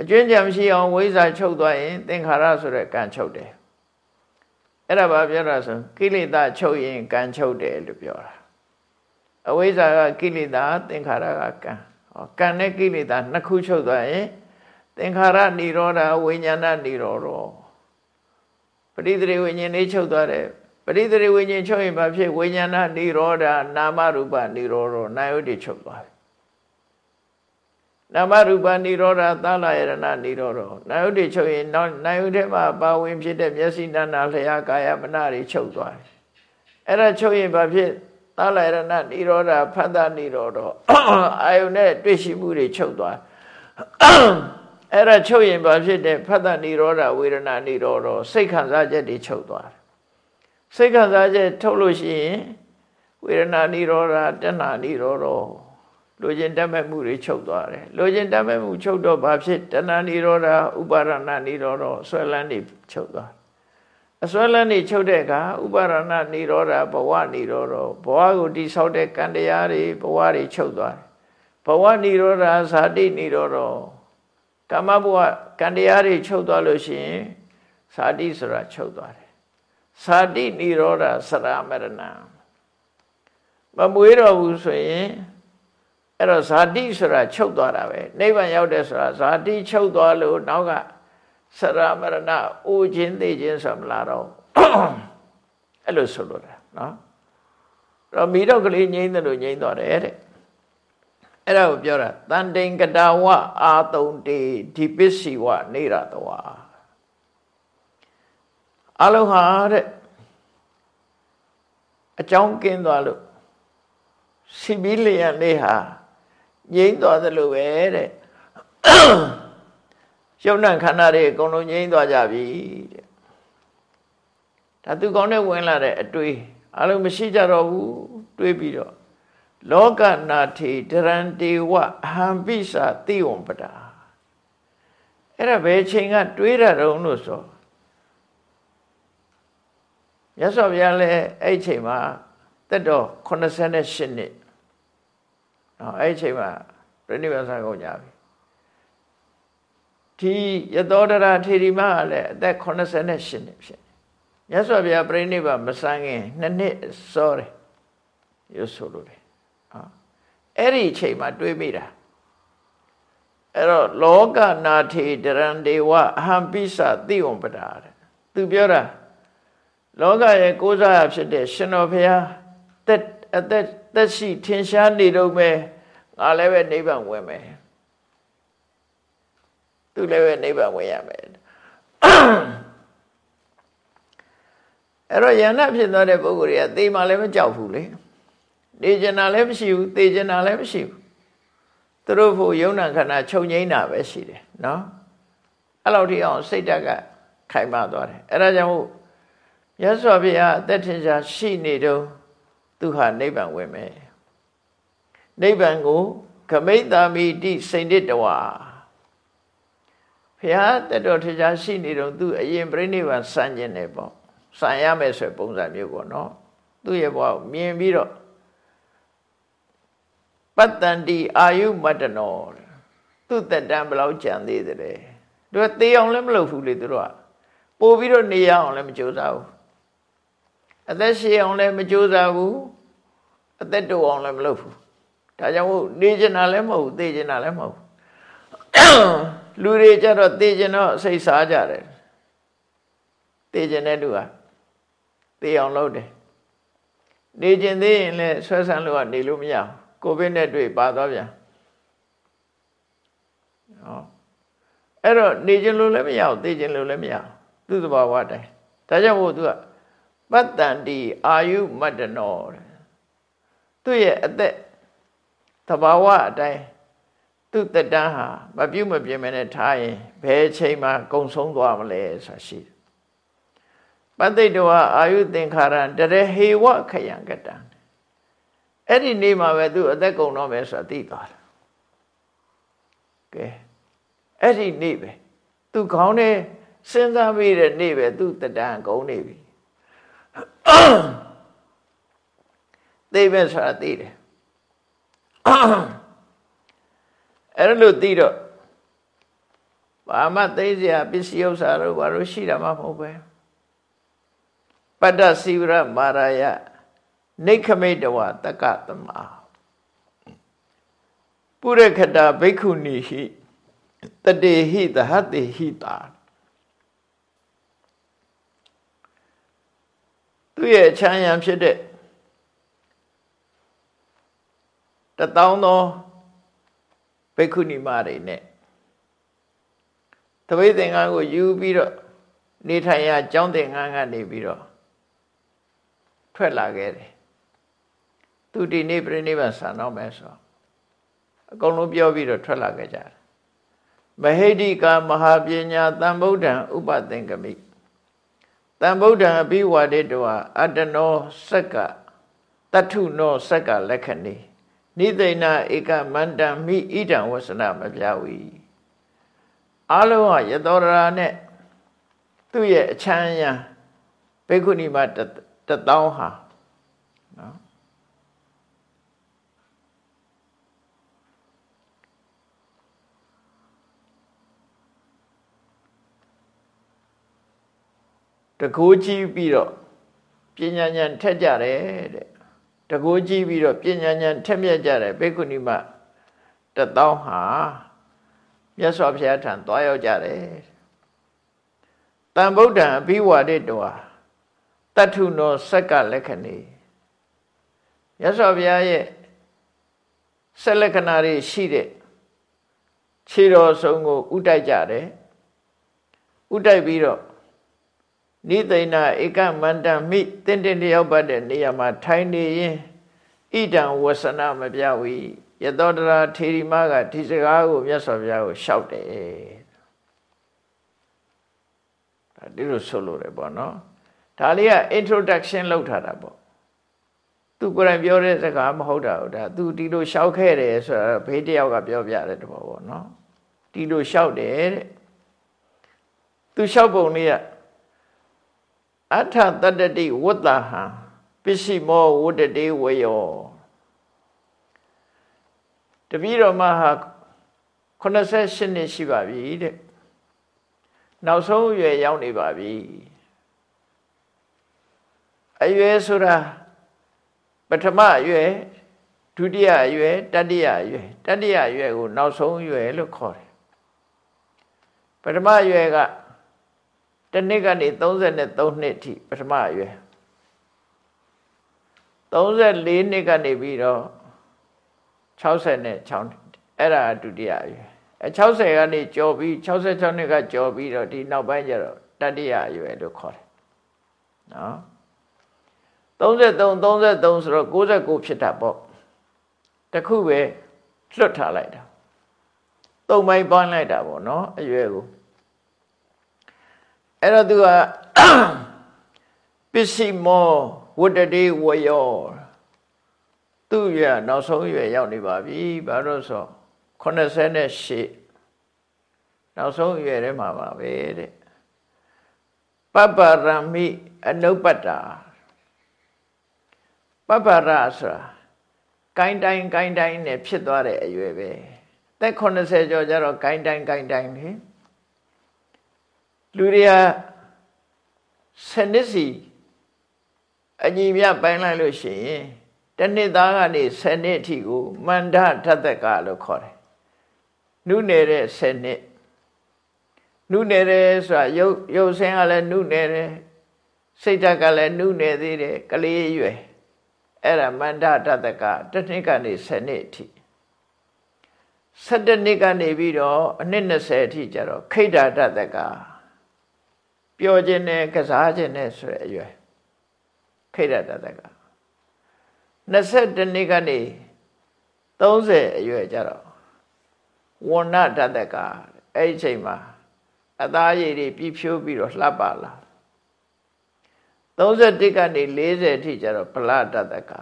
အကျွင်းကြံရှိအောင်ဝိဇ္ဇာချုပ်သွားရင်သင်္ခါရဆိုရဲကံချုပ်တယ်အဲ့ဒါဘာပြောတာဆိုကိလေသာချုပ်ရင်ကံချုပ်တယ်လို့ပြောတာအဝိဇ္ဇာကကိလေသာသင်္ခါရကကံဟောကံနဲ့ကိလေသာနှစ်ခုချုပ်သွားရင်သင်္ခါရនិရောဓဝိညာဏនិရောဓပရိသေဝိညာဉ်လေးချုပ်သွားတယ် ပရိသေဝိညာဉ်ချုပ်ရင်ဘာဖြစ်ဝိညာဏနိရောဓနာမရူပနိရောဓနာယုတ်တိချုပ်သွားပြီနာမရူပနိရောဓသာလယရဏနိရောဓနာယုတ်တိချုပ်ရင်နာယုတ်ထဲမှာပါဝင်ဖြစ်တဲ့မျက်စိနာနာလျှာကာယမနာတွေချုပ်သွားပြီအဲ့ဒါချုပ်ရင်ဘာဖြစ်သာလယရဏနိရောဓဖန္တနိရောဓအာယုန်နဲ့တွေ့ရှိမှုတွေချုပ်သွားအဲ့ဒါချုပ်ရင်ဘာဖြစ်တဲ့ဖန္တနိရောဓဝေဒနာနိရောဓစိတ်ခံစားချက်တွေချုပ်သွားတယ် စိတ်ခံစားချက်ထုတ်လို့ရှိရင်ဝေဒနာនិရောဓတဏှာនិရောဓ လိုချင်တတ်မဲ့မှုတွေချုပ်သွားတယ်လိုချင်တတ်မဲ့မှုချုပ်တော့ဘာဖြစ်တဏှာនិရောဓဥပါရဏនិရောဓဆွဲလန်းနေချုပ်သွားအစွဲလန်းနေချုပ်တဲ့အခါဥပါရဏនិရောဓဘဝនិရောဓဘဝကိုတိဆောက်တဲ့ကံတရားတွေဘဝတွေချုပ်သွားတယ်ဘဝនិရောဓဇာတိនិရောဓကမ္မဘဝကံတရားတွေချုပ်သွားလို့ရှိရင်ဇာတိဆိုတာချုပ်သွားတယ် ဇာတိនិရောဓစရမရဏမမွေးတော့ဘူးဆိုရင်အဲ့တော့ဇာတိဆိုတာချုပ်သွားတာပဲနိဗ္ဗာန်ရောက်တဲ့ဆိုတာဇာတိချုပ်သွားလို့နောက်ကစရမရဏအိုခြင်းသိခြင်းဆိုမလားတော့အဲ့လိုဆိုလို့တာနော်တော့မိတော့ကလေးငြိမ့်တယ်လို့ငြိမ့်သွားတယ်တဲ့အဲ့ဒါကိုပြောတာတန်တိန်ကတာဝအာတုံတေဒီပစ္စည်းဝနေရတဝါ အလုံးဟာတဲ့အကြောင်းကင်းသွားလို့စီဘီလျံလေးဟာငြိမ့်သွားသလိုပဲတဲ့ရုပ်နာခန္ဓာတွေအကုန်လုံးငြိမ့်သွားကြပြီတဲ့ဒါသူကောင်းနဲ့ဝင်လာတဲ့အတွေးအလုံးမရှိကြတော့ဘူးတွေးပြီးတော့လောကနာထေတရံတေဝအဟံပိစာတိဝံပတာအဲ့ဒါဘယ်ချိန်ကတွေးရတော့လို့ဆို မြတ်စွာဘုရားလည်းအဲ့ချိန်မှာတက်တော့88နှစ်နော်အဲ့ချိန်မှာပြိဋိဘဆံကုန်ကြပြီဒီယသောတရာထေရီမကလည်းအသက်88နှစ်ဖြစ်မြတ်စွာဘုရားပြိဋိဘမဆန်းခင်နှစ်နှစ်စောတယ်ရုပ်ဆိုလို့တယ်ဟာအဲ့ဒီအချိန်မှာတွေးမိတာအဲ့တော့လောကနာထေတရံဒေဝအဟံပိစသိဝံပတာတဲ့သူပြောတာ လောကရဲ့ကိုးစားရဖြစ်တဲ့ရှင်တော်ဘုရားတက်အသက်သက်ရှိထင်ရှားနေတော့မယ်ငါလည်းပဲနိဗ္ဗာန်ဝင်မယ်သူလည်းပဲနိဗ္ဗာန်ဝင်ရမယ်အဲ့တော့ယန္နာဖြစ်သွားတဲ့ပုဂ္ဂိုလ်တွေကသေမှလည်းမကြောက်ဘူးလေနေကျင်တာလည်းမရှိဘူးသေကျင်တာလည်းမရှိဘူးသူတို့ဖို့ယုံနာခန္ဓာချုပ်ငိမ့်တာပဲရှိတယ်နော်အဲ့လောက်ထိအောင်စိတ်ဓာတ်ကခိုင်မာသွားတယ်အဲ့ဒါကြောင့် မို့ရသော်ဘုရားအသက်ထင်ရှားရှိနေတော့သူဟာနိဗ္ဗာန်ဝင်မယ်နိဗ္ဗာန်ကိုခမိတ်တာမိတိစိန်တတဝါဘုရားတတော်ထင်ရှားရှိနေတော့သူအရင်ပြိဋိဘံစံကျင်တယ်ပေါ့စံရမယ်ဆိုပုံစံမျိုးပေါ့နော်သူ့ရဲ့ဘဝမြင်ပြီးတော့ပတ္တန္တိအာယုမတ္တနောသူ့တက်တန်းဘယ်လောက်ကြံသေးတယ်သူကသေအောင်လည်းမလုပ်ဘူးလေသူတို့ကပို့ပြီးတော့နေရအောင်လည်းမကြိုးစားဘူး အသက်ရှည်အောင်လည်းမကြိုးစားဘူးအသက်တိုးအောင်လည်းမလုပ်ဘူးဒါကြောင့်မို့နေကျင်တာလည်းမဟုတ်ဘူးသေကျင်တာလည်းမဟုတ်ဘူးလူတွေကြတော့သေကျင်တော့စိတ်စားကြတယ်သေကျင်တဲ့လူကသေအောင်လုပ်တယ်နေကျင်သေးရင်လည်းဆွဲဆန်းလို့ကနေလို့မရဘူးကိုဗစ်နဲ့တွေ့ပါသွားပြန်ဟောအဲ့တော့နေကျင်လို့လည်းမရဘူးသေကျင်လို့လည်းမရဘူးသူ့သဘာဝတိုင်းဒါကြောင့်မို့သူက ပတ္တန်တီအာယုမတ္တနောတဲ့သူ့ရဲ့အသက်သဘာဝအတိုင်းသူ့တက်တန်းဟာမပြုတ်မပြင်းမနဲ့ထားရင်ဘယ်ချိန်မှကုံဆုံးသွားမလဲဆိုတာရှိတယ်ပတ္တိတဝအာယုသင်္ခါရံတရဟေဝခယံကတံအဲ့ဒီနေ့မှာပဲသူအသက်ကုန်တော့မယ်ဆိုတာသိသွားတယ်ကဲအဲ့ဒီနေ့ပဲသူခေါင်းထဲစဉ်းစားမိတဲ့နေ့ပဲသူတတန်ကုန်နေပြီ သိပဲဆိုတာသိတယ်အဲ့လိုသိတော့ဘာမှသိစရာပစ္စည်းဥစ္စာတို့ဘာလို့ရှိတာမှမဟုတ်ပဲပတ္တစီဝရမာရာယနိခမိတဝတက္ကသမပုရခတဘိက္ခုနီဟိတတေဟိသဟတေဟိတာ သူရဲ့ချမ်းရံဖြစ်တဲ့တထောင်သောဘိက္ခုနီမတွေနဲ့သပိတ်သင်္ကန်းကိုယူပြီးတော့နေထိုင်ရကျောင်းသင်္ကန်းကနေပြီးတော့ထွက်လာခဲ့တယ်သူဒီနေ့ပြိနိဗ္ဗာန်ဆံတော့မယ်ဆိုအကုန်လုံးပြောပြီးတော့ထွက်လာခဲ့ကြတယ်မဟိတိကမဟာပညာတန်ဗုဒ္ဓံဥပသင်္ကမိ တန်ဗုဒ္ဓံအဘိဝါဒိတောအတ္တနောစက္ကတထုနောစက္ကလက္ခဏီနိသိဏဧကမန္တံမိဣဒံဝဆနမပြဝီအလုံးဟာယသောရာနဲ့သူ့ရဲ့အချမ်းရံဘိက္ခုနီမတတောင်းဟာနော် ကူကြီးပြီးတော့ပညာဉာဏ်ထက်ကြတယ်တဲ့တကူကြီးပြီးတော့ပညာဉာဏ်ထက်မြက်ကြတယ်ဘိက္ခုနီမတသောဟာမြတ်စွာဘုရားထံသွားရောက်ကြတယ်တန်ဗုဒ္ဓံအဘိဝါဒိတောတတ္ထုနောစက္ကလက္ခဏီမြတ်စွာဘုရားရဲ့ဆက်လက္ခဏာတွေရှိတဲ့ခြေတော်ဆုံးကိုဥတိုက်ကြတယ်ဥတိုက်ပြီးတော့ နိသိဏဧကမန္တမိတင်းတင်းတယောက်ပတ်တဲ့နေရာမှာထိုင်နေရင်ဣဒံဝဆနမပြဝီယသောတရာထေရီမကဒီစကားကိုမြတ်စွာဘုရားကိုလျှောက်တယ်ဒါဒီလိုဆိုလို့ရပေါ့နော်ဒါလေးက introduction လောက်ထားတာပေါ့သူကိုယ်တိုင်ပြောတဲ့စကားမဟုတ်တာဟုတ်ဒါသူဒီလိုလျှောက်ခဲ့တယ်ဆိုတာဘေးတယောက်ကပြောပြတဲ့တဘောပေါ့နော်ဒီလိုလျှောက်တယ်တဲ့သူလျှောက်ပုံလေးက အထတတ္တိဝတ္တဟံပစ္စည်းမောဝတ္တတေဝယောတပည့်တော်မဟာ88နှစ်ရှိပါပြီတဲ့နောက်ဆုံးအရွယ်ရောက်နေပါပြီအရွယ်ဆိုတာပထမအရွယ်ဒုတိယအရွယ်တတိယအရွယ်တတိယအရွယ်ကိုနောက်ဆုံးအရွယ်လို့ခေါ်တယ်ပထမအရွယ်က တနှစ်ကနေ33နှစ်ထိပထမအရွယ်34နှစ်ကနေပြီးတော့66နဲ့6အဲ့ဒါဒုတိယအရွယ်အဲ60ကနေကျော်ပြီး66နှစ်ကကျော်ပြီးတော့ဒီနောက်ပိုင်းကျတော့တတိယအရွယ်လို့ခေါ်တယ်နော်33 33ဆိုတော့69ဖြစ်တာပေါ့တခုပဲလွတ်ထားလိုက်တာသုံးပိုင်းပိုင်းလိုက်တာပေါ့နော်အရွယ်ကို အဲ့တော့သူကပစ္စည်းမောဝတ္တတေဝယောသူ့ရနောက်ဆုံးရွယ်ရောက်နေပါပြီဘာလို့ဆို88နောက်ဆုံးရွယ်ထဲမှာပါပဲတဲ့ပပ္ပရမိအနုပတ္တာပပ္ပရဆိုတာကိုင်းတိုင်းကိုင်းတိုင်းနဲ့ဖြစ်သွားတဲ့အရွယ်ပဲသက်80ကျော်ကျတော့ကိုင်းတိုင်းကိုင်းတိုင်းလေ လူတွေကစနစ်စီအညီမြပိုင်းလိုက်လို့ရှိရင်တနှစ်သားကနေ10နှစ်အထိကိုမန္တထသက်ကလို့ခေါ်တယ်နုနယ်တဲ့10နှစ်နုနယ်တယ်ဆိုတာရုပ်ရုပ်ဆင်းကလည်းနုနယ်တယ်စိတ်ဓာတ်ကလည်းနုနယ်သေးတယ်ကလေးရွယ်အဲ့ဒါမန္တထသက်ကတနှစ်ကနေ10နှစ်အထိ17နှစ်ကနေပြီးတော့အနှစ်20အထိကျတော့ခိဋ္ဓာထသက်က ပျော်ခြင်းနဲ့ကစားခြင်းနဲ့ဆိုတဲ့အရွယ်ခိဋ္ဓာတတက22နှစ်ကနေ30အရွယ်ကြတော့ဝဏ္ဏတတကအဲ့ဒီချိန်မှာအသားရည်တွေပြည့်ဖြိုးပြီးတော့လှပလာ31ကနေ40အထိကျတော့ဗလတတက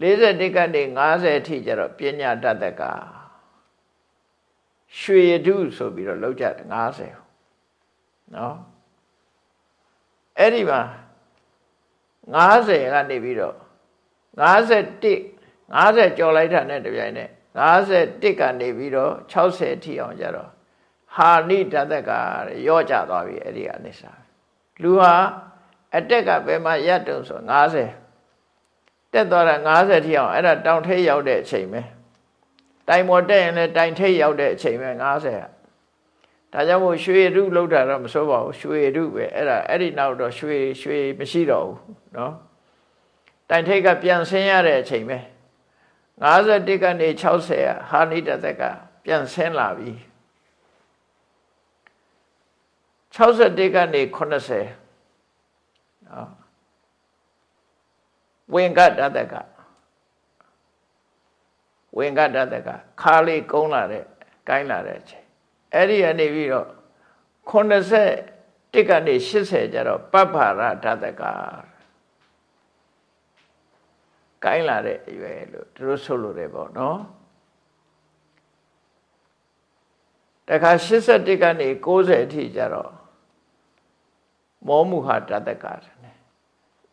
41ကနေ50အထိကျတော့ပညာတတကရွှေဓုဆိုပြီးတော့လောက်ကြတယ်50 နော်အဲ့ဒီမှာ90ကနေပြီးတော့51 50ကျော်လိုက်တာနဲ့တပြိုင်နက်51ကနေပြီးတော့60အထိအောင်ကြတော့ဟာနိတသက်ကရော့ကြသွားပြီအဲ့ဒီကနေစားလူဟာအတက်ကဘယ်မှာရတုံဆို90တက်သွားတာ90ထိအောင်အဲ့ဒါတောင်ထိပ်ရောက်တဲ့အချိန်ပဲတိုင်ပေါ်တက်ရင်လည်းတိုင်ထိပ်ရောက်တဲ့အချိန်ပဲ90 ဒါကြောင့်မို့ရွှေရုလောက်တာတော့မစိုးပါဘူးရွှေရုပဲအဲ့ဒါအဲ့ဒီနောက်တော့ရွှေရွှေမရှိတော့ဘူးเนาะတိုင်ထိတ်ကပြန်ဆင်းရတဲ့အချိန်ပဲ51ကနေ60ဟာနိတသက်ကပြန်ဆင်းလာပြီ61ကနေ80နော်ဝင်ကတသက်ကဝင်ကတသက်ကခါလေးကုန်းလာတဲ့ကိုင်းလာတဲ့အချိန် အဲ့ဒီကနေပြီးတော့81ကနေ80ကျတော့ပပ္ဖာရဓာတကကိုင်းလာတဲ့အရွယ်လို့သူတို့ဆိုလို့တယ်ပေါ့နော်တခါ81ကနေ90အထိကျတော့မောမှုဟာတတကတယ်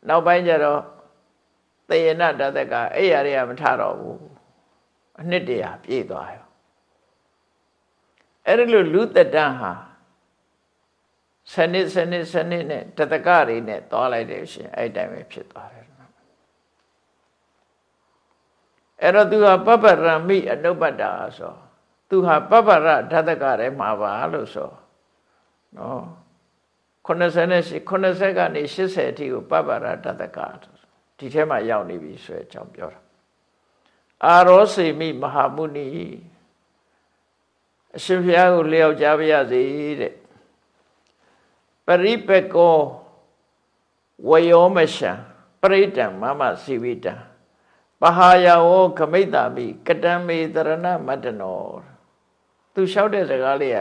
နောက်ပိုင်းကျတော့သေယနာတတကအဲ့ရတွေကမထတော့ဘူးအနှစ်တရာပြည့်သွားရော အဲ့ဒီလိုလူသက်တမ်းဟာစနစ်စနစ်စနစ်နဲ့တတကတွေနဲ့သွားလိုက်တယ်ရှင်အဲ့တိုင်းပဲဖြစ်သွားတယ်အဲ့တော့သူဟာပပ္ပရမိအနုပ္ပတ္တာဆိုသူဟာပပ္ပရဓတကရဲမှာပါလို့ဆိုနော်88 80ကနေ80အထိကိုပပ္ပရဓတကဒီထဲမှာရောက်နေပြီဆိုတဲ့အကြောင်းပြောတာအာရောစေမိမဟာမုနီ အရှင်ဘုရားကိုလျောက်ကြပါရစေတဲ့ပရိပကောဝယောမရှံပရိတံမမစီဝိတံပဟာယဝခမိတ္တာမိကတံမေတရဏမတ္တနောသူလျှောက်တဲ့စကားလေးက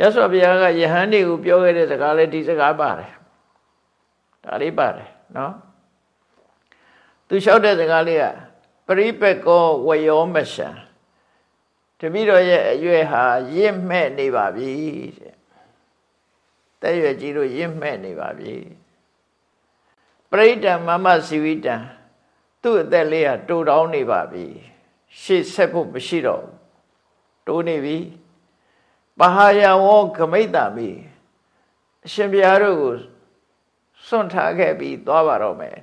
ရသော်ဘုရားကယဟန်တွေကိုပြောခဲ့တဲ့စကားလေးဒီစကားပါတယ်ဒါလေးပါတယ်နော်သူလျှောက်တဲ့စကားလေးကပရိပကောဝယောမရှံ တပည့်တော်ရဲ့အရွယ်ဟာရင့်မဲ့နေပါပြီတဲ့တဲ့ရွယ်ကြီးတို့ရင့်မဲ့နေပါပြီပရိဒံမမစီဝိတံသူ့အသက်လေးကတိုးတောင်းနေပါပြီရှေ့ဆက်ဖို့မရှိတော့ဘူးတိုးနေပြီပဟာယဝောဂမိတ်တာမိအရှင်ဘုရားတို့ကိုစွန့်ထားခဲ့ပြီးသွားပါတော့မယ်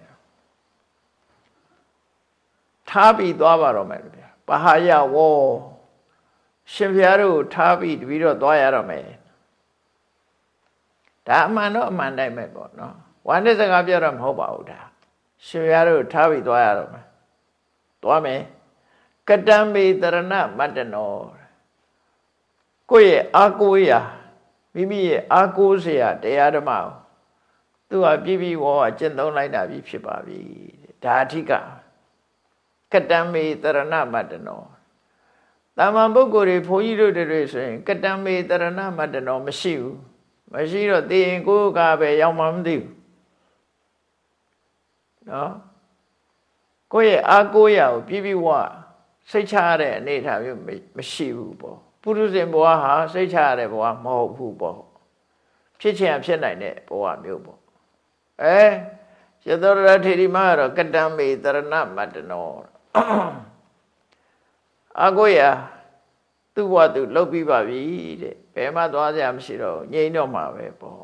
ထားပြီးသွားပါတော့မယ်ဗျာပဟာယဝော ရှင်ဘုရားတို့ကိုထားပြီးတပြီးတော့သွားရတော့မယ်ဒါအမှန်တော့အမှန်တိုင်းပဲပေါ့နော်ဝမ်းနဲ့စကားပြောတော့မဟုတ်ပါဘူးဒါရှင်ဘုရားတို့ထားပြီးသွားရတော့မယ်သွားမယ်ကတံမေတရဏမတ္တနောကိုယ့်ရဲ့အာကိုရာမိမိရဲ့အာကိုစရာတရားဓမ္မကိုသူဟာပြည့်ပြည့်ဝဝကျင့်သုံးလိုက်တာပြီဖြစ်ပါပြီဒါအဓိကကတံမေတရဏမတ္တနော တာမန်ပုဂ္ဂိုလ်တွေဘုန်းကြီးတို့တွေဆိုရင်ကတံမေတရဏမတ္တနောမရှိဘူးမရှိတော့သိရင်ကိုယ်ကပဲရောက်မှမသိဘူးနော်ကိုယ့်ရဲ့အာကိုရာကိုပြည့်ပြည့်ဝစိတ်ချရတဲ့အနေအထားမျိုးမရှိဘူးပေါ့ပုရုဇဉ်ဘဝဟာစိတ်ချရတဲ့ဘဝမဟုတ်ဘူးပေါ့ဖြစ်ချင်ဖြစ်နိုင်တဲ့ဘဝမျိုးပေါ့အဲရသောရထေရီမကတော့ကတံမေတရဏမတ္တနော အာကိုရာသူ့ဘဝသူလှုပ်ပြီးပါပြီတဲ့ဘယ်မှသွားကြမရှိတော့ငြိမ်တော့မှာပဲပေါ့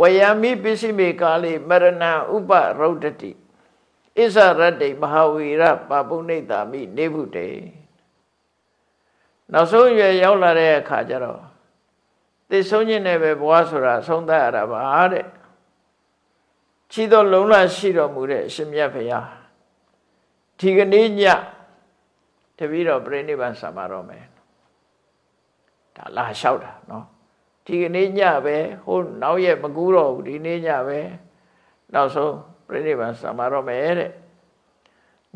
ဝယမိပစ္စည်းမေကာလေမရဏဥပရုဒ္ဒတိဣဇရတ္တိမဟာဝီရပပုဏိတာမိနေဗုတေနောက်ဆုံးရွယ်ရောက်လာတဲ့အခါကျတော့သိဆုံးခြင်းနဲ့ပဲဘဝဆိုတာဆုံးသတ်ရတာပါတဲ့ချီတော်လုံလရှိတော်မူတဲ့အရှင်မြတ်ဖရာဒီကနေ့ည တပည့်တော်ပြိဋိဘံဆံပါတော့မယ်ဒါလာလျှောက်တာနော်ဒီကနေ့ညပဲဟိုနောက်ရက်မကူးတော့ဘူးဒီနေ့ညပဲနောက်ဆုံးပြိဋိဘံဆံပါတော့မယ်တဲ့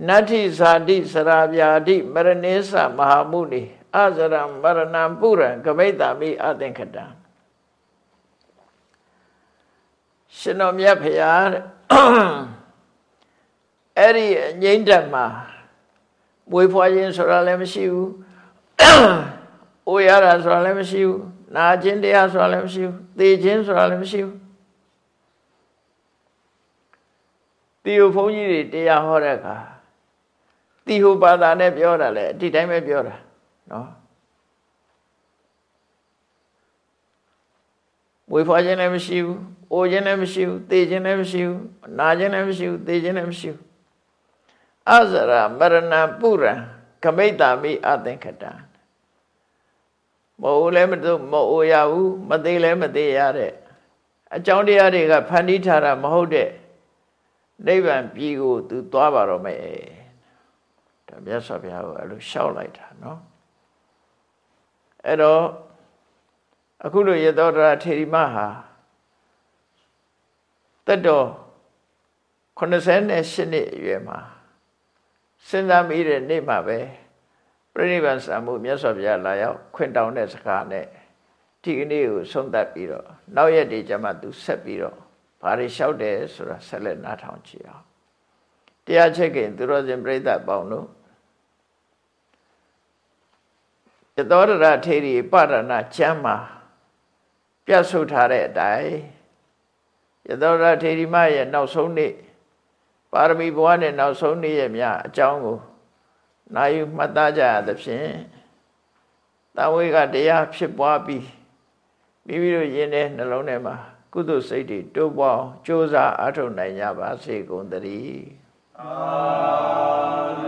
နတ္ထိဇာတိစရာဗျာတိမရဏေသမဟာမုနိအဇရံမရဏံပုရံကမိတ္တမိအသင်္ခတံရှင်တော်မြတ်ဖရာတဲ့အဲ့ဒီအငိမ့်တက်မှာ မွေးဖွားခြင်းဆိုတာလည်းမရှိဘူး။အိုရတာဆိုတာလည်းမရှိဘူး။နာခြင်းတရားဆိုတာလည်းမရှိဘူး။သိခြင်းဆိုတာလည်းမရှိဘူး။တီဟိုဘုန်းကြီးတွေတရားဟောတဲ့အခါတီဟိုဘာသာနဲ့ပြောတာလေအတိတိုင်းပဲပြောတာနော်။မွေးဖွားခြင်းလည်းမရှိဘူး။အိုခြင်းလည်းမရှိဘူး။သိခြင်းလည်းမရှိဘူး။နာခြင်းလည်းမရှိဘူး။သိခြင်းလည်းမရှိဘူး။ အဇရမရဏပုရံကမိတ္တာမိအသင်္ခတံမဟုတ်လည်းမတို့မဟုတ်ရဘူးမသေးလည်းမသေးရတဲ့အကြောင်းတရားတွေကဖန်တီးထားတာမဟုတ်တဲ့နိဗ္ဗာန်ပြည်ကိုသူသွားပါတော့မယ်ဒါမြတ်စွာဘုရားကအဲ့လိုရှောက်လိုက်တာနော်အဲ့တော့အခုလိုရသောတရထေရီမဟာတက်တော်88နှစ်အရွယ်မှာ စဉ်းစားမိတဲ့နေ့မှာပဲပြိဋိဘံစံမှုမြတ်စွာဘုရားလာရောက်ခွင့်တောင်းတဲ့စကားနဲ့ဒီကနေ့ကိုဆုံးသက်ပြီးတော့နောက်ရက်တွေကျမှသူဆက်ပြီးတော့ဘာတွေလျှောက်တယ်ဆိုတာဆက်လက်နားထောင်ကြည့်အောင်တရားချက်ခင်သူတော်စင်ပြိဿပေါင်းတို့ယသောရရထေရီပရဏကျမ်းမှာပြတ်ဆုတ်ထားတဲ့အတိုင်းယသောရထေရီမရဲ့နောက်ဆုံးနေ့ ပါရမီဘဝနဲ့နောက်ဆုံးနေ့ရက်များအကြောင်းကိုနာယူမှတ်သားကြရသဖြင့်တဝေကတရားဖြစ်ပွားပြီးမိမိတို့ယင်တဲ့နှလုံးထဲမှာကုသိုလ်စိတ်တွေတိုးပွားအောင်ကြိုးစားအားထုတ်နိုင်ကြပါစေကုန်သတည်းအာ